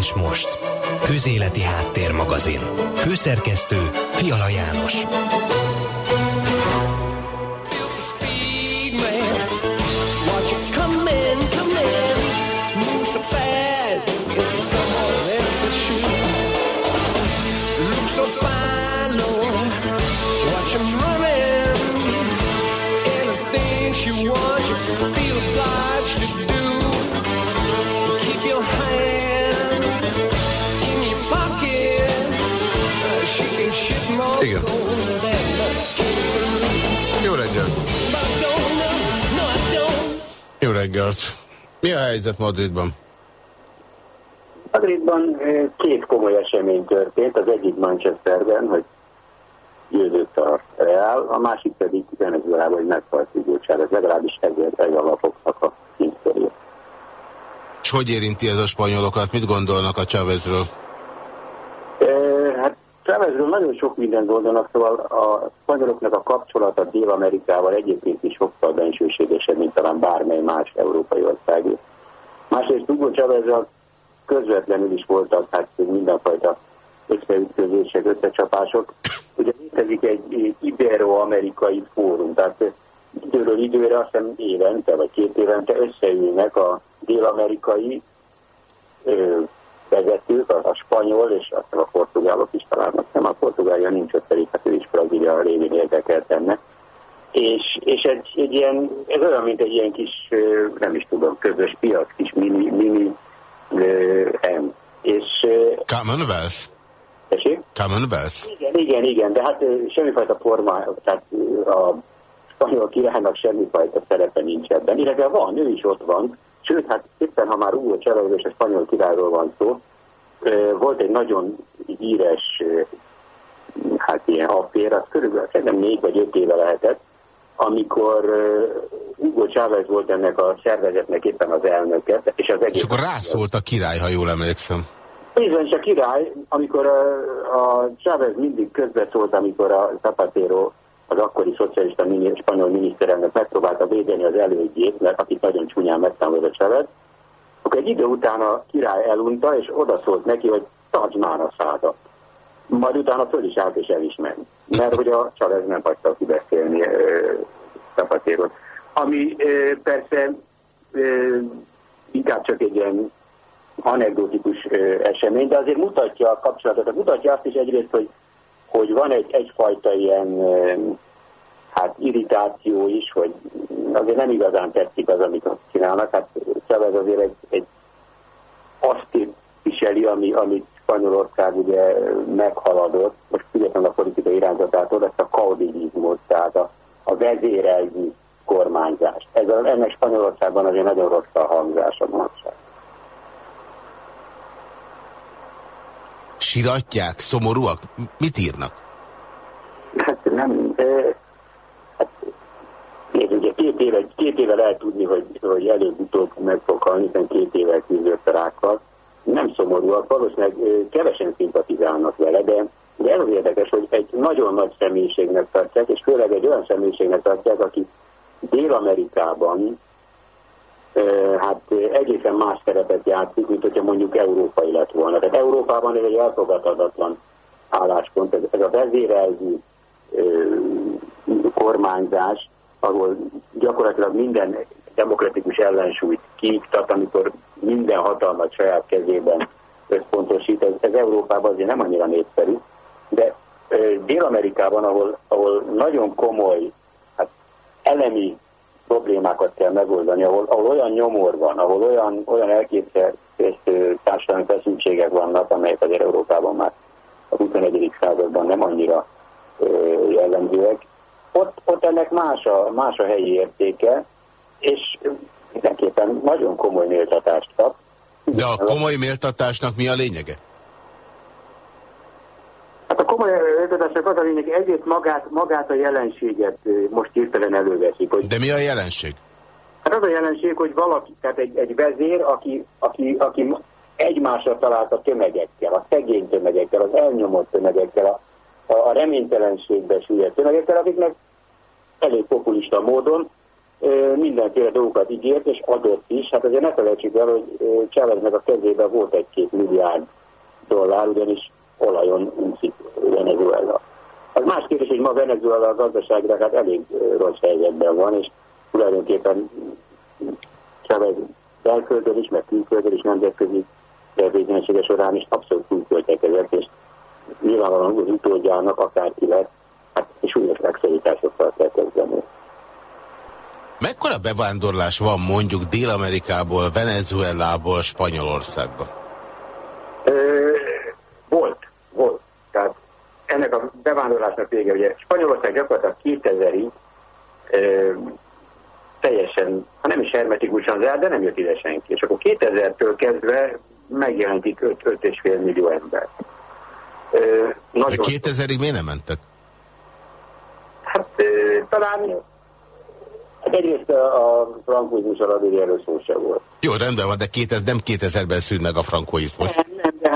És most, Közéleti Háttérmagazin. Főszerkesztő Fiala János. Reggelt. Mi a helyzet Madridban? Madridban két komoly esemény történt, az egyik Manchesterben, hogy győzött a Real, a másik pedig Venezuelában, hogy meghalt Hugo Chávez, legalábbis ezért egy alapoknak a szintszerű. És hogy érinti ez a spanyolokat? Mit gondolnak a Chávezről? Chávezről nagyon sok minden gondolnak, szóval a spanyoloknak a kapcsolata Dél-Amerikával egyébként is sokkal bensőségesebb, mint talán bármely más európai országé. Másrészt Hugo Chávezzel közvetlenül is voltak hát mindenfajta összeütközések, összecsapások. Ugye létezik egy ibero-amerikai fórum, tehát időről időre, azt hiszem évente vagy két évente összeülnek a dél-amerikai vezetők, a, a spanyol és aztán a portugálok is talán, nem a portugálja nincs ott pedig, hát ő is Brazília révén érdekelt ennek. És, és egy, egy ilyen, ez olyan, mint egy ilyen kis, nem is tudom, közös piac, kis mini, mini M. És, Commonwealth? Tessék? Commonwealth? Igen, igen, igen, de hát semmifajta forma, tehát a spanyol királynak semmifajta szerepe nincs ebben, illetve van, ő is ott van, Sőt, hát éppen ha már Hugo Chávez és a spanyol királyról van szó, volt egy nagyon híres, hát ilyen affér, az körülbelül szerintem négy vagy öt éve lehetett, amikor Hugo Chávez volt ennek a szervezetnek éppen az elnöke. És, az egész és akkor rászólt a király, ha jól emlékszem. Bizony, és a király, amikor a, a Chávez mindig közbeszólt, amikor a Zapatero, az akkori szocialista mini, spanyol miniszterelnök megpróbálta védeni az elődjét, mert akit nagyon csúnyán megtámadott a Chávez, akkor egy idő után a király elunta, és odaszólt neki, hogy tartsd már a szádat. Majd utána föl is állt és el is ment. Mert hogy a Chávez nem hagyta kibeszélni Zapatero-t. Ami ö, persze ö, inkább csak egy ilyen anekdotikus esemény, de azért mutatja a kapcsolatot, mutatja azt is egyrészt, hogy, hogy van egy, egyfajta ilyen hát irritáció is, hogy azért nem igazán tetszik az, amit azt csinálnak. Hát Chavez azért egy, egy azt viseli, ami, amit Spanyolország ugye meghaladott, most függetlenül a politikai irányzatától, ezt a kaudilizmot, tehát a, a vezérelvi kormányzást. Ez, ennek Spanyolországban azért nagyon rossz a hangzása manapság. Siratják? Szomorúak? Mit írnak? Hát nem... Hát, nézd, ugye két éve, két éve lehet tudni, hogy, hogy előbb-utóbb meg fog halni, hiszen két éve küzdött a rákkal. Nem szomorúak, valószínűleg kevesen szimpatizálnak vele, de, de ez az érdekes, hogy egy nagyon nagy személyiségnek tartják, és főleg egy olyan személyiségnek tartják, aki Dél-Amerikában hát egészen más szerepet játszik, mint hogyha mondjuk európai lett volna. Tehát Európában ez egy elfogadhatatlan álláspont, ez, ez a vezérelző kormányzás, ahol gyakorlatilag minden demokratikus ellensúlyt kiiktat, amikor minden hatalmat saját kezében összpontosít. Ez, ez Európában azért nem annyira népszerű, de Dél-Amerikában, ahol, ahol nagyon komoly hát, elemi problémákat kell megoldani, ahol, ahol olyan nyomor van, ahol olyan, olyan elképzelhető társadalmi feszültségek vannak, amelyek azért Európában már a 21. században nem annyira jellemzőek. Ott, ott ennek más a, más a helyi értéke, és mindenképpen nagyon komoly méltatást kap. De a komoly méltatásnak mi a lényege? Hát a komoly előadásnak az a lényeg, egyrészt magát, magát a jelenséget most hirtelen előveszik. Hogy... De mi a jelenség? Hát az a jelenség, hogy valaki, tehát egy, egy vezér, aki, aki, aki egymásra talált a tömegekkel, a szegény tömegekkel, az elnyomott tömegekkel, a, a, a reménytelenségbe süllyedt tömegekkel, akiknek elég populista módon mindenféle dolgokat ígért, és adott is. Hát azért ne felejtsük el, hogy Cháveznek a kezében volt egy-két milliárd dollár, ugyanis olajon úszik Venezuela. Az más kérdés, hogy ma Venezuela a gazdaságra hát elég rossz helyzetben van, és tulajdonképpen Chávez belföldön is, meg külföldön is nemzetközi tevékenysége során is abszolút túlköltekezett, és nyilvánvalóan az utódjának akárki lett, hát újra megszorításokkal kell kezdeni. Mekkora bevándorlás van mondjuk Dél-Amerikából, Venezuelából, Spanyolországba? volt ennek a bevándorlásnak vége, ugye Spanyolország gyakorlatilag 2000-ig teljesen, ha nem is hermetikusan zárt, de nem jött ide senki. És akkor 2000-től kezdve megjelentik 5-5,5 millió ember. Ö, nagyon... De 2000-ig miért nem mentek? Hát ö, talán Hát egyrészt a, a frankóizmus alatt erről szó sem volt. Jó, rendben van, de 2000, nem 2000-ben szűnt meg a frankóizmus. Nem,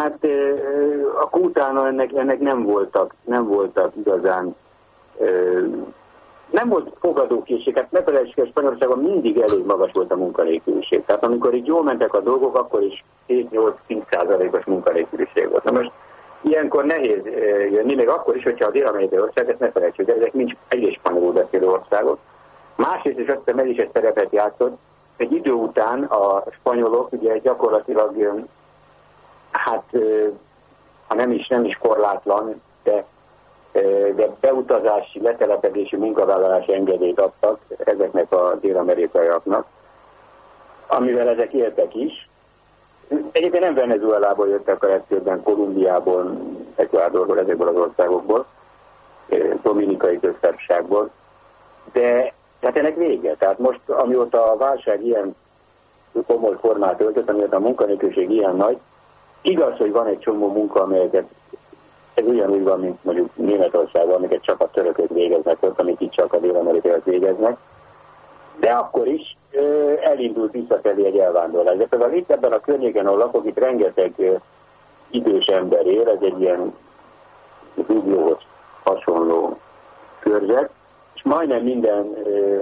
hát akkor utána ennek, ennek nem voltak, nem voltak igazán nem volt fogadókészség, hát ne felejtsük, hogy Spanyolországban mindig elég magas volt a munkanélküliség. Tehát amikor így jól mentek a dolgok, akkor is 7-8-10 százalékos munkanélküliség volt. Na most ilyenkor nehéz jönni, még akkor is, hogyha az dél-amerikai ország, ezt ne felejtsük, ezek nincs egész spanyolul beszélő országok, Másrészt is azt hiszem, ez is egy szerepet játszott. Egy idő után a spanyolok ugye gyakorlatilag, hát ha nem is, nem is korlátlan, de, de beutazási, letelepedési, munkavállalási engedélyt adtak ezeknek a dél-amerikaiaknak, amivel ezek éltek is. Egyébként nem Venezuelából jöttek a legtöbben, Kolumbiából, Ecuadorból, ezekből az országokból, Dominikai köztársaságból, de tehát ennek vége. Tehát most, amióta a válság ilyen komoly formát öltött, amiért a munkanélküliség ilyen nagy. Igaz, hogy van egy csomó munka, amelyeket ez ugyanúgy van, mint mondjuk Németországban, amiket csak a törökök végeznek ott, amit itt csak a dél-amerikaiak végeznek. De akkor is ö, elindult visszafelé egy elvándorlás. De például itt ebben a környéken, ahol lakok, itt rengeteg ö, idős ember él, ez egy ilyen zuglóhoz hasonló körzet, és majdnem minden ö,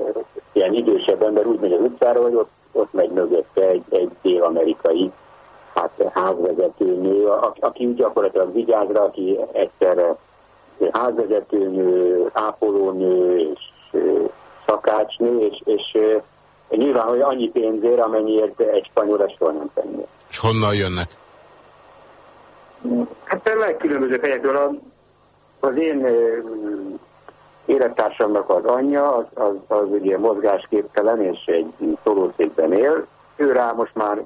ilyen idősebb ember úgy megy az utcára, hogy ott, ott megy mögötte egy, egy dél-amerikai hát házvezetőnő, aki gyakorlatilag vigyázra, aki egyszerre házvezetőnő, ápolónő és szakácsnő, és, és nyilván, hogy annyi pénzért, amennyiért egy spanyol soha nem tenni. És honnan jönnek? Hát legkülönbözőbb helyekről. Az én élettársamnak az anyja, az, az, az ugye mozgásképtelen, és egy szolószékben él. Ő rá most már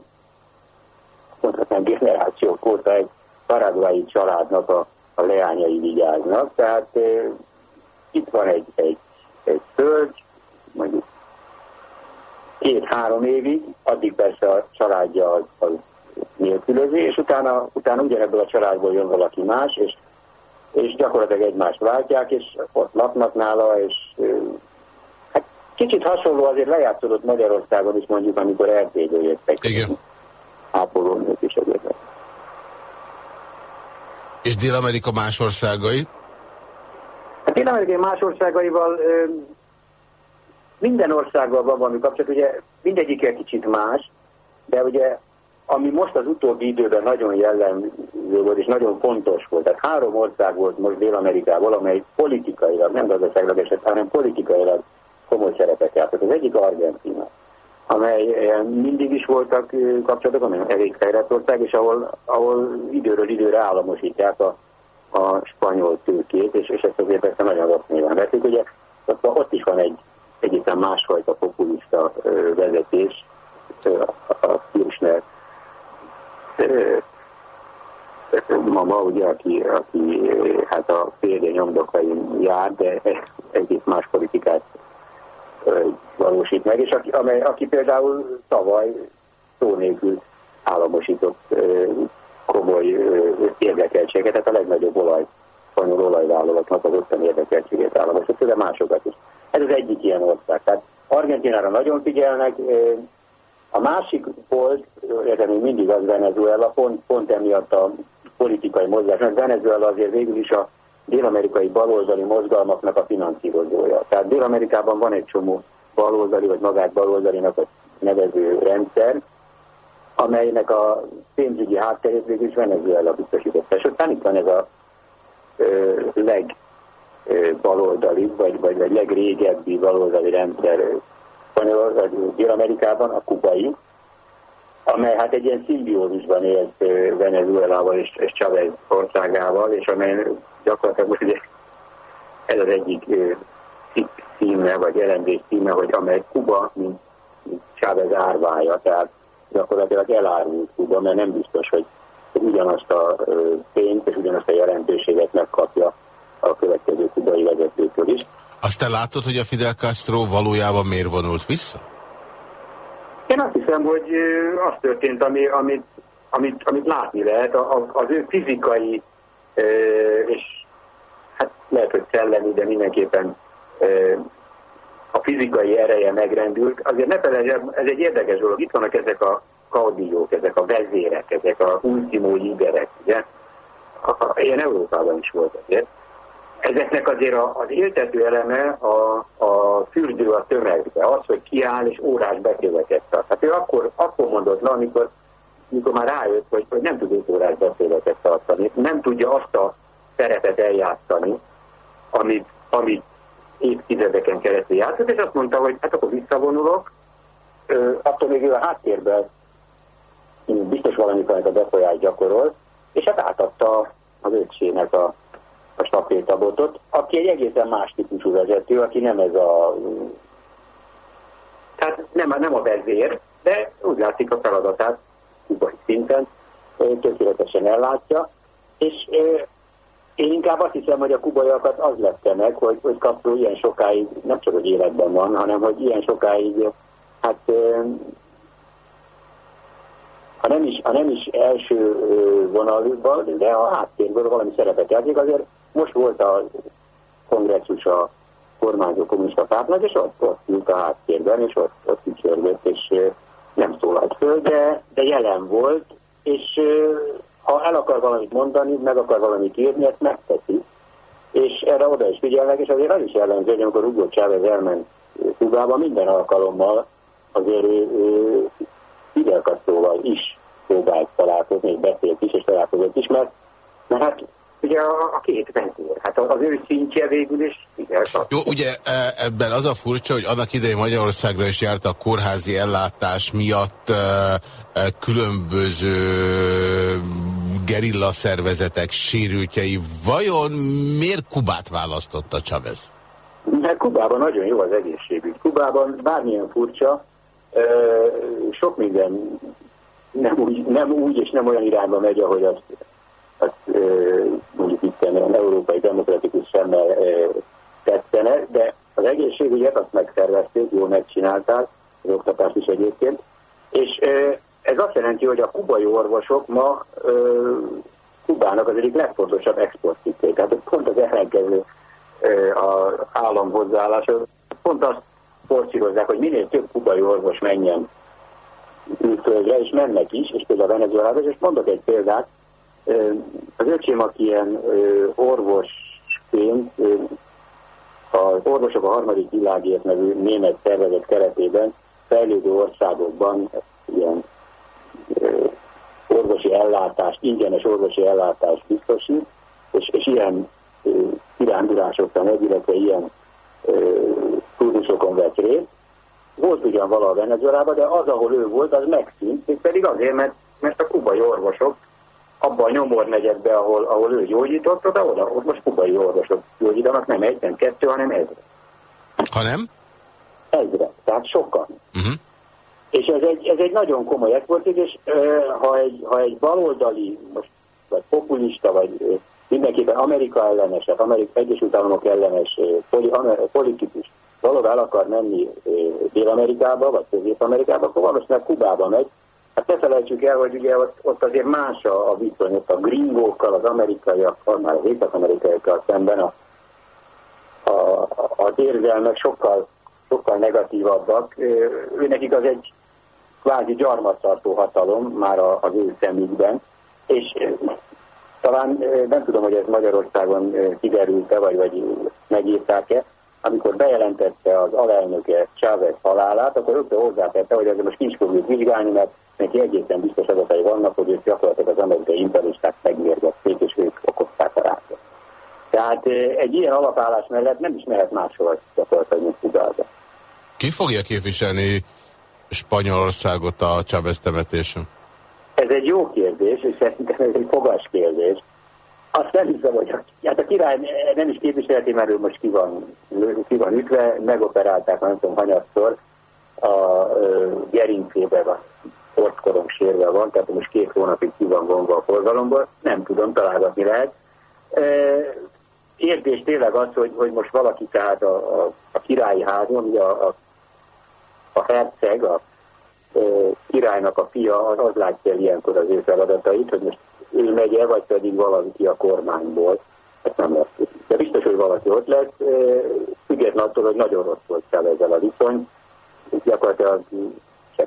mondhatnám generációk óta egy paraguayi családnak a, a leányai vigyáznak. Tehát e, itt van egy, egy, egy föld, mondjuk két-három évig, addig persze a családja az, az nélkülözi, és utána, utána ugyanebből a családból jön valaki más, és, és gyakorlatilag egymást váltják, és ott laknak nála, és hát kicsit hasonló azért lejátszódott Magyarországon is mondjuk, amikor Erdélyből jöttek. Igen. Ápolónők is egyébként. És Dél-Amerika más országai? Hát Dél-Amerikai más országaival ö, minden országgal van valami kapcsolat, ugye mindegyikkel kicsit más, de ugye ami most az utóbbi időben nagyon jellemző volt, és nagyon fontos volt. Tehát három ország volt most Dél-Amerikában, amely politikailag, nem gazdaságilag eset, hanem politikailag komoly szerepet játszott. Az egyik Argentina, amely eh, mindig is voltak eh, kapcsolatok, amely elég fejlett ország, és ahol, ahol időről időre államosítják a, a spanyol tőkét, és, és ezt azért ezt nagyon rossz néven veszik. Ugye ott, is van egy egészen másfajta populista eh, vezetés, a, a Kirchner mama, ugye, aki, aki hát a férje nyomdokain jár, de egész más politikát valósít meg, és aki, amely, aki például tavaly szó nélkül államosított komoly érdekeltséget, tehát a legnagyobb olaj, spanyol olajvállalatnak az ottani érdekeltségét államosított, de másokat is. Ez az egyik ilyen ország. Tehát Argentinára nagyon figyelnek, a másik volt, értem, még mindig az Venezuela, pont, pont emiatt a politikai mozgás, mert Venezuela azért végül is a dél-amerikai baloldali mozgalmaknak a finanszírozója. Tehát Dél-Amerikában van egy csomó baloldali, vagy magát baloldalinak a nevező rendszer, amelynek a pénzügyi hátterét végül is Venezuela biztosította. És aztán itt van ez a ö, leg baloldali, vagy, vagy, vagy legrégebbi baloldali rendszer Spanyolország, Dél-Amerikában, a kubai, amely hát egy ilyen szimbiózusban élt Venezuelával és, és Chávez országával, és amely gyakorlatilag most ugye ez az egyik címe, vagy jelentés címe, hogy amely Kuba, mint, mint Chávez árvája, tehát gyakorlatilag elárult Kuba, mert nem biztos, hogy ugyanazt a pénzt és ugyanazt a jelentőséget megkapja a következő kubai vezetőtől is. Azt te látod, hogy a Fidel Castro valójában miért vonult vissza? Én azt hiszem, hogy az történt, ami, amit, amit, amit látni lehet, az ő fizikai és hát lehet, hogy szellemi, de mindenképpen a fizikai ereje megrendült. Azért ne felejtsd, ez egy érdekes dolog. Itt vannak ezek a kaudiók, ezek a vezérek, ezek a ultimó líderek, ugye? Ilyen Európában is volt azért ezeknek azért az éltető eleme a, a fürdő a tömegbe, az, hogy kiáll és órás beszéleket tart. Hát ő akkor, akkor mondott le, amikor, amikor már rájött, hogy, hogy nem tud 5 órás beszéleket tartani, nem tudja azt a szerepet eljátszani, amit, amit évtizedeken keresztül játszott, és azt mondta, hogy hát akkor visszavonulok, ö, attól még ő a háttérben biztos valamikor a befolyást gyakorol, és hát átadta az öcsének a a stafétabotot, aki egy egészen más típusú vezető, aki nem ez a... Tehát nem, nem a vezér, de úgy látszik a feladatát kubai szinten tökéletesen ellátja, és én inkább azt hiszem, hogy a kubaiakat az lette meg, hogy, hogy kapcsoló ilyen sokáig, nem csak hogy életben van, hanem hogy ilyen sokáig hát ha nem is, ha nem is első vonalban, de a háttérből valami szerepet játszik. Azért most volt a kongresszus a kormányzó kommunista pártnak, és ott, ott ült a háttérben, és ott, ott ücsörgött, és nem szólalt föl, de, de jelen volt, és ha el akar valamit mondani, meg akar valamit írni, ezt megteszi. És erre oda is figyelnek, és azért az is jellemző, hogy amikor Hugo Chávez elment Kubába, minden alkalommal azért ő, ő Fidel Castroval is próbált találkozni, és beszélt is, és találkozott is, mert, mert hát ugye a, a két vezér, hát az ő szintje végül is Fidel Jó, ugye e, ebben az a furcsa, hogy annak idején Magyarországra is járt a kórházi ellátás miatt e, e, különböző gerilla szervezetek sérültjei. Vajon miért Kubát választotta Chavez? Mert Kubában nagyon jó az egészségügy. Kubában bármilyen furcsa, sok minden nem úgy, nem úgy és nem olyan irányba megy, ahogy azt, azt mondjuk itt olyan európai demokratikus szemmel tettene, de az egészségügyet azt megszervezték, jól megcsinálták, az oktatást is egyébként, és ez azt jelenti, hogy a kubai orvosok ma Kubának az egyik legfontosabb exportcikké. Tehát pont az ellenkező az állam hozzáállása, pont azt forszírozzák, hogy minél több kubai orvos menjen külföldre, és mennek is, és például Venezuelába, és mondok egy példát, az öcsém, aki ilyen orvosként az Orvosok a harmadik világért nevű német szervezet keretében fejlődő országokban ilyen orvosi ellátást, ingyenes orvosi ellátást biztosít, és, és ilyen kirándulásokra megy, illetve ilyen turisokon vett részt. Volt ugyan a Venezuelában, de az, ahol ő volt, az megszűnt, és pedig azért, mert, mert a kubai orvosok abban a nyomor negyedbe, ahol, ahol ő gyógyított, oda, oda, ott most kubai orvosok gyógyítanak, nem egy, nem kettő, hanem egyre. Ha nem? Egyre, tehát sokan. Uh -huh. És ez egy, ez egy nagyon komoly exportig, és uh, ha, egy, ha egy baloldali, most, vagy populista, vagy mindenképpen Amerika ellenes, tehát Amerika Egyesült Államok ellenes poli, politikus valóban el akar menni Dél-Amerikába, vagy Közép-Amerikába, akkor valószínűleg Kubába megy. Hát ne felejtsük el, hogy ugye ott, ott azért más a, a viszony, ott a gringókkal, az amerikaiakkal, már az észak-amerikaiakkal szemben a, a, az érzelmek sokkal, sokkal negatívabbak. Ő az egy kvázi gyarmattartó hatalom már az ő szemükben, és talán nem tudom, hogy ez Magyarországon kiderült-e, vagy, vagy megírták-e, amikor bejelentette az alelnöke Chávez halálát, akkor rögtön hozzátette, hogy ezzel most nincs fogjuk vizsgálni, mert neki egészen biztos adatai vannak, hogy ők gyakorlatilag az amerikai imperialisták megmérgették, és ők okozták a rákot. Tehát egy ilyen alapállás mellett nem is mehet máshol gyakorlatilag, mint Kubába. Ki fogja képviselni Spanyolországot a Chávez temetésen? Ez egy jó kérdés, és szerintem ez egy fogas kérdés. Azt nem hiszem, hogy a, hát a király nem is képviseleti, mert ő most ki van, ki van ütve, megoperálták, nem tudom, hanyatszor, a gerincébe van, ortkorom sérve van, tehát most két hónapig ki van vonva a forgalomból, nem tudom, találgatni lehet. Érdés tényleg az, hogy, hogy most valaki tehát a, a, a királyi házon, ugye a, a, a herceg, a királynak a fia, az, az látja ilyenkor az ő feladatait, hogy most ő megye, vagy pedig valaki a kormányból. Ezt nem lesz. De biztos, hogy valaki ott lesz, független attól, hogy nagyon rossz volt fel ezzel a viszony, és gyakorlatilag se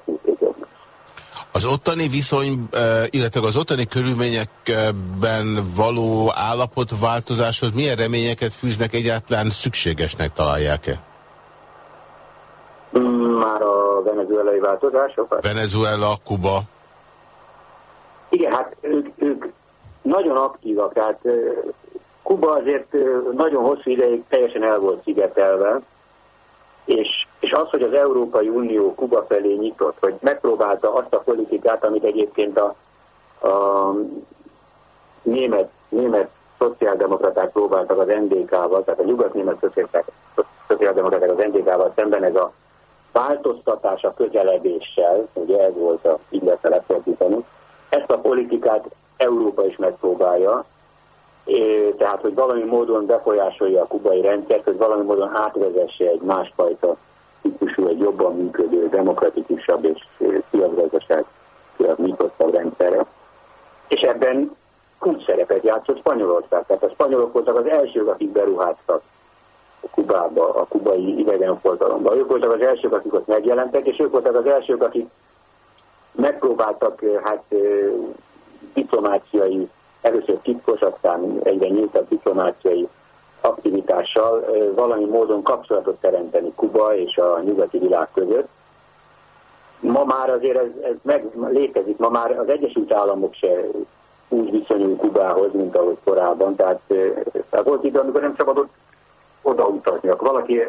az ottani viszony, illetve az ottani körülményekben való állapotváltozáshoz milyen reményeket fűznek egyáltalán szükségesnek találják-e? Már a venezuelai változásokat? Venezuela, Kuba. Igen, hát ők, ők nagyon aktívak, tehát Kuba azért nagyon hosszú ideig teljesen el volt szigetelve, és, és az, hogy az Európai Unió Kuba felé nyitott, hogy megpróbálta azt a politikát, amit egyébként a, a német, német szociáldemokraták próbáltak az NDK-val, tehát a nyugat-német szociáldemokraták az NDK-val szemben ez a változtatás a közeledéssel, ugye ez volt a, így lehet lefordítani, ezt a politikát Európa is megpróbálja, tehát, hogy valami módon befolyásolja a kubai rendszert, hogy valami módon átvezesse egy másfajta típusú, egy jobban működő, demokratikusabb és piacgazdaság nyitottabb rendszerre. És ebben kulcs szerepet játszott Spanyolország. Tehát a spanyolok voltak az elsők, akik beruháztak Kubába, a kubai idegenforgalomba. Ők voltak az elsők, akik ott megjelentek, és ők voltak az elsők, akik megpróbáltak hát diplomáciai, először titkos, aztán egyre nyíltabb diplomáciai aktivitással valami módon kapcsolatot teremteni Kuba és a nyugati világ között. Ma már azért ez, ez meg létezik, ma már az Egyesült Államok se úgy viszonyul Kubához, mint ahogy korábban. Tehát, tehát volt idő, amikor nem szabadott odautazni. Akkor valaki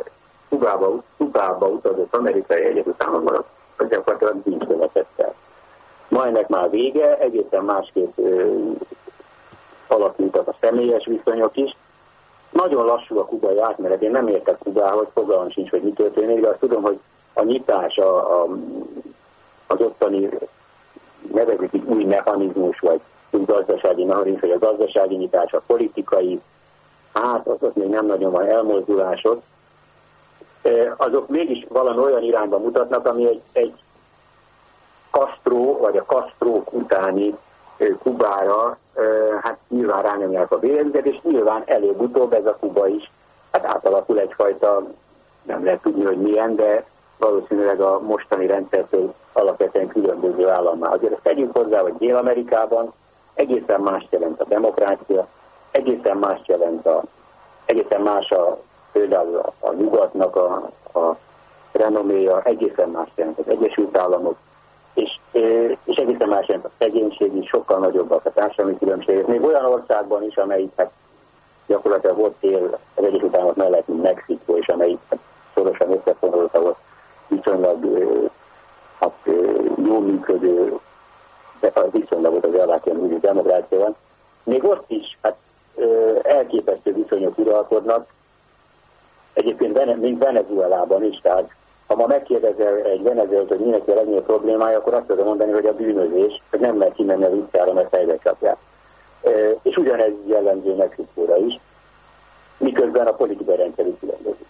Kubába, Kubába utazott amerikai Egyesült Államokban, gyakorlatilag nincs követett el. Ma ennek már vége, egészen másképp alakultak a személyes viszonyok is. Nagyon lassú a kubai átmenet, én nem értek Kubához, fogalmam sincs, hogy mi történik, de azt tudom, hogy a nyitás, a, a, az ottani nevezik új mechanizmus, vagy új gazdasági mechanizmus, vagy a gazdasági nyitás, a politikai, hát azok még nem nagyon van elmozdulások, azok mégis valami olyan irányba mutatnak, ami egy, egy Castro, vagy a Castrók utáni Kubára, hát nyilván rányomják a bélyegüket, és nyilván előbb-utóbb ez a Kuba is, hát átalakul egyfajta, nem lehet tudni, hogy milyen, de valószínűleg a mostani rendszertől alapvetően különböző állammá. Azért ezt tegyünk hozzá, hogy Dél-Amerikában egészen más jelent a demokrácia, egészen más jelent a, egészen más a, például a, a nyugatnak a, a renoméja, egészen más jelent az Egyesült Államok, és, és egészen más jelent a szegénység is, sokkal nagyobbak a társadalmi különbségek. Még olyan országban is, amelyik hát gyakorlatilag ott él az Egyesült Államok mellett, mint Mexikó, és amelyik hát szorosan összefonult, ahol viszonylag hát, jó működő, de a viszonylagot az elváltani úgy demokrácia van. Még ott is hát, elképesztő viszonyok uralkodnak, egyébként mint Venezuelában is, tehát ha ma megkérdezel egy venezuelt, hogy minek a legnagyobb problémája, akkor azt tudom mondani, hogy a bűnözés, hogy nem lehet kimenni a utcára, mert fejbe csapják. És ugyanez jellemző Mexikóra is, miközben a politikai rendszer is különbözik.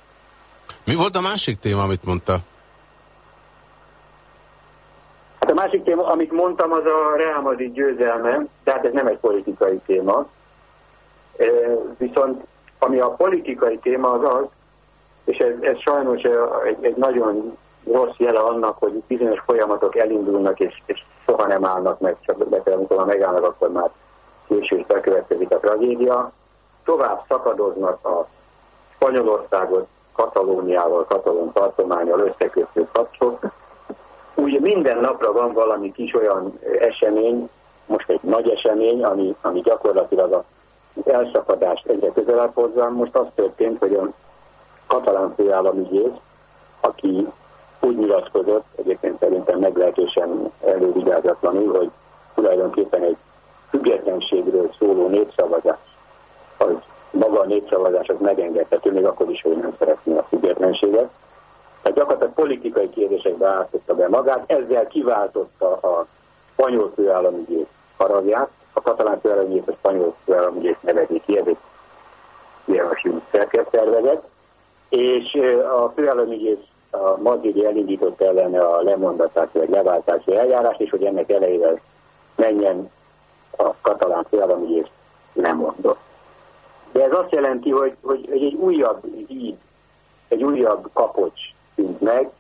Mi volt a másik téma, amit mondta? Hát a másik téma, amit mondtam, az a Real Madrid győzelme, tehát ez nem egy politikai téma. Viszont ami a politikai téma az az, és ez, ez sajnos egy, egy nagyon rossz jele annak, hogy bizonyos folyamatok elindulnak, és, és soha nem állnak meg, csak be amikor megállnak, akkor már később bekövetkezik a tragédia. Tovább szakadoznak a Spanyolországot Katalóniával, Katalón tartományal összekötő kapcsok. Úgy minden napra van valami kis olyan esemény, most egy nagy esemény, ami, ami gyakorlatilag a elszakadást egyre közelebb hozza. Most az történt, hogy a katalán főállamügyész, aki úgy nyilatkozott, egyébként szerintem meglehetősen elővigyázatlanul, hogy tulajdonképpen egy függetlenségről szóló népszavazás, az maga a népszavazás az megengedhető, még akkor is, hogy nem szeretné a függetlenséget. Tehát gyakorlatilag politikai kérdésekbe állította be magát, ezzel kiváltotta a spanyol főállamügyész haragját, a katalán főállamügyész a spanyol főállamügyész nevezi ki, ez egy ilyen szervezet, és a főállomügyész a Madridi elindított ellene a lemondatási vagy leváltási eljárást, és hogy ennek elejével menjen a katalán főállomügyész lemondott. De ez azt jelenti, hogy, hogy, hogy egy újabb híd, egy újabb kapocs tűnt meg.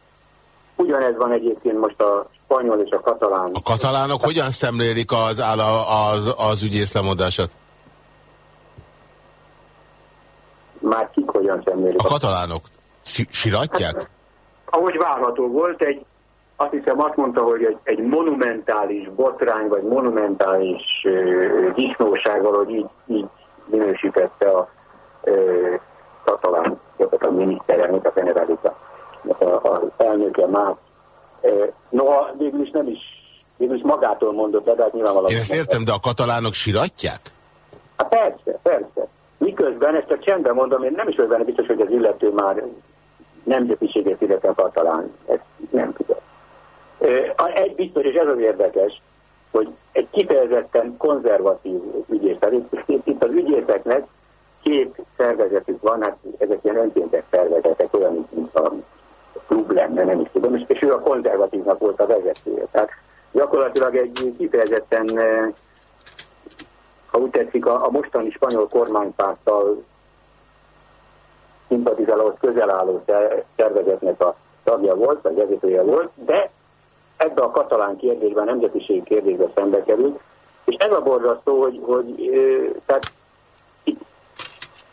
Ugyanez van egyébként most a spanyol és a katalán. A katalánok hogyan szemlélik az, az, az ügyész lemondását? már hogyan szemlélik. A katalánok siratják? Hát, ahogy várható volt, egy, azt hiszem azt mondta, hogy egy, egy monumentális botrány, vagy monumentális uh, disznósággal, hogy így, így minősítette a uh, katalán, a miniszterelnök, a generalita, az elnöke már. Uh, noha végül is nem is, végül is magától mondott de hát nyilvánvalóan... Én ezt értem, de a katalánok siratják? Hát persze, persze. Miközben ezt a csendben mondom, én nem is vagyok benne biztos, hogy az illető már nemzetiséget illetve katalán. Ezt nem tudom. Egy biztos, és ez az érdekes, hogy egy kifejezetten konzervatív ügyész. Tehát itt, az ügyészeknek két szervezetük van, hát ezek ilyen önkéntes szervezetek, olyan, mint a klub lenne, nem is tudom, és, és ő a konzervatívnak volt a vezetője. Tehát gyakorlatilag egy kifejezetten, ha úgy tetszik, a, a mostani spanyol kormánypárttal szimpatizálóhoz közel álló szervezetnek a tagja volt, vagy vezetője volt, de ebbe a katalán kérdésben, nemzetiségi kérdésbe szembe került, és ez a borzasztó, hogy, hogy tehát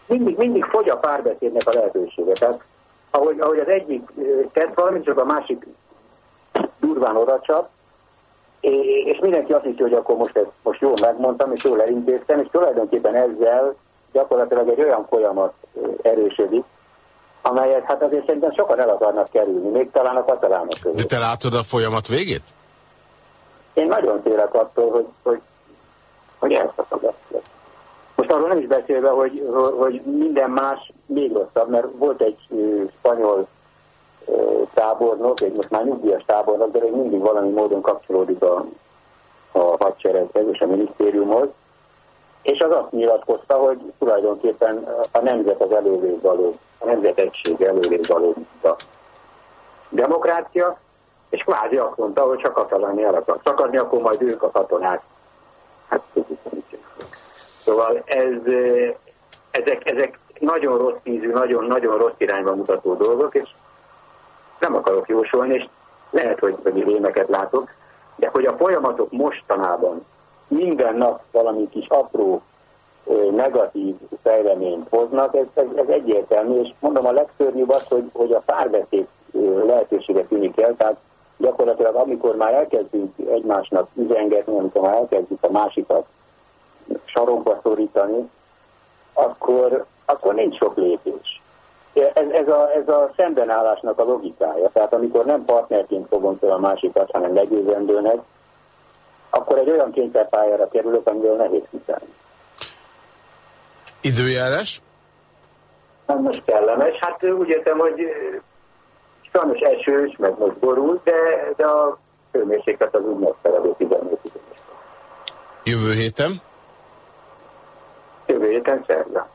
mindig, mindig fogy a párbeszédnek a lehetősége. Tehát ahogy, ahogy az egyik tett valamit, csak a másik durván oda csap, és mindenki azt hiszi, hogy akkor most, ezt, most jól megmondtam, és jól elintéztem, és tulajdonképpen ezzel gyakorlatilag egy olyan folyamat erősödik, amelyet hát azért szerintem sokan el akarnak kerülni, még talán a katalánok között. De te látod a folyamat végét? Én nagyon félek attól, hogy, hogy, hogy elszakad Most arról nem is beszélve, hogy, hogy minden más még rosszabb, mert volt egy spanyol tábornok, egy most már nyugdíjas tábornok, de még mindig valami módon kapcsolódik a, a hadsereghez és a minisztériumhoz, és az azt nyilatkozta, hogy tulajdonképpen a nemzet az elővé való, a nemzetegység elővé való a demokrácia, és kvázi azt mondta, hogy csak katalánni el akar szakadni, akkor majd ők a katonák. Hát Szóval ez, ezek, ezek nagyon rossz ízű, nagyon-nagyon rossz irányba mutató dolgok, és nem akarok jósolni, és lehet, hogy, hogy rémeket látok, de hogy a folyamatok mostanában minden nap valami kis apró negatív fejleményt hoznak, ez, ez, ez egyértelmű, és mondom, a legszörnyűbb az, hogy, hogy a párbeszéd lehetősége tűnik el, tehát gyakorlatilag amikor már elkezdünk egymásnak üzengetni, amikor már elkezdjük a másikat sarokba szorítani, akkor, akkor nincs sok lépés. Ez, ez, a, ez a szembenállásnak a logikája. Tehát amikor nem partnerként fogom fel a másikat, hanem legyőzendőnek, akkor egy olyan kényszerpályára kerülök, amiről nehéz kiszállni. Időjárás? Nem most kellemes. Hát úgy értem, hogy sajnos esős, meg most borul, de, de a hőmérséklet az úgy megfelelő 15 Jövő héten? Jövő héten szerda.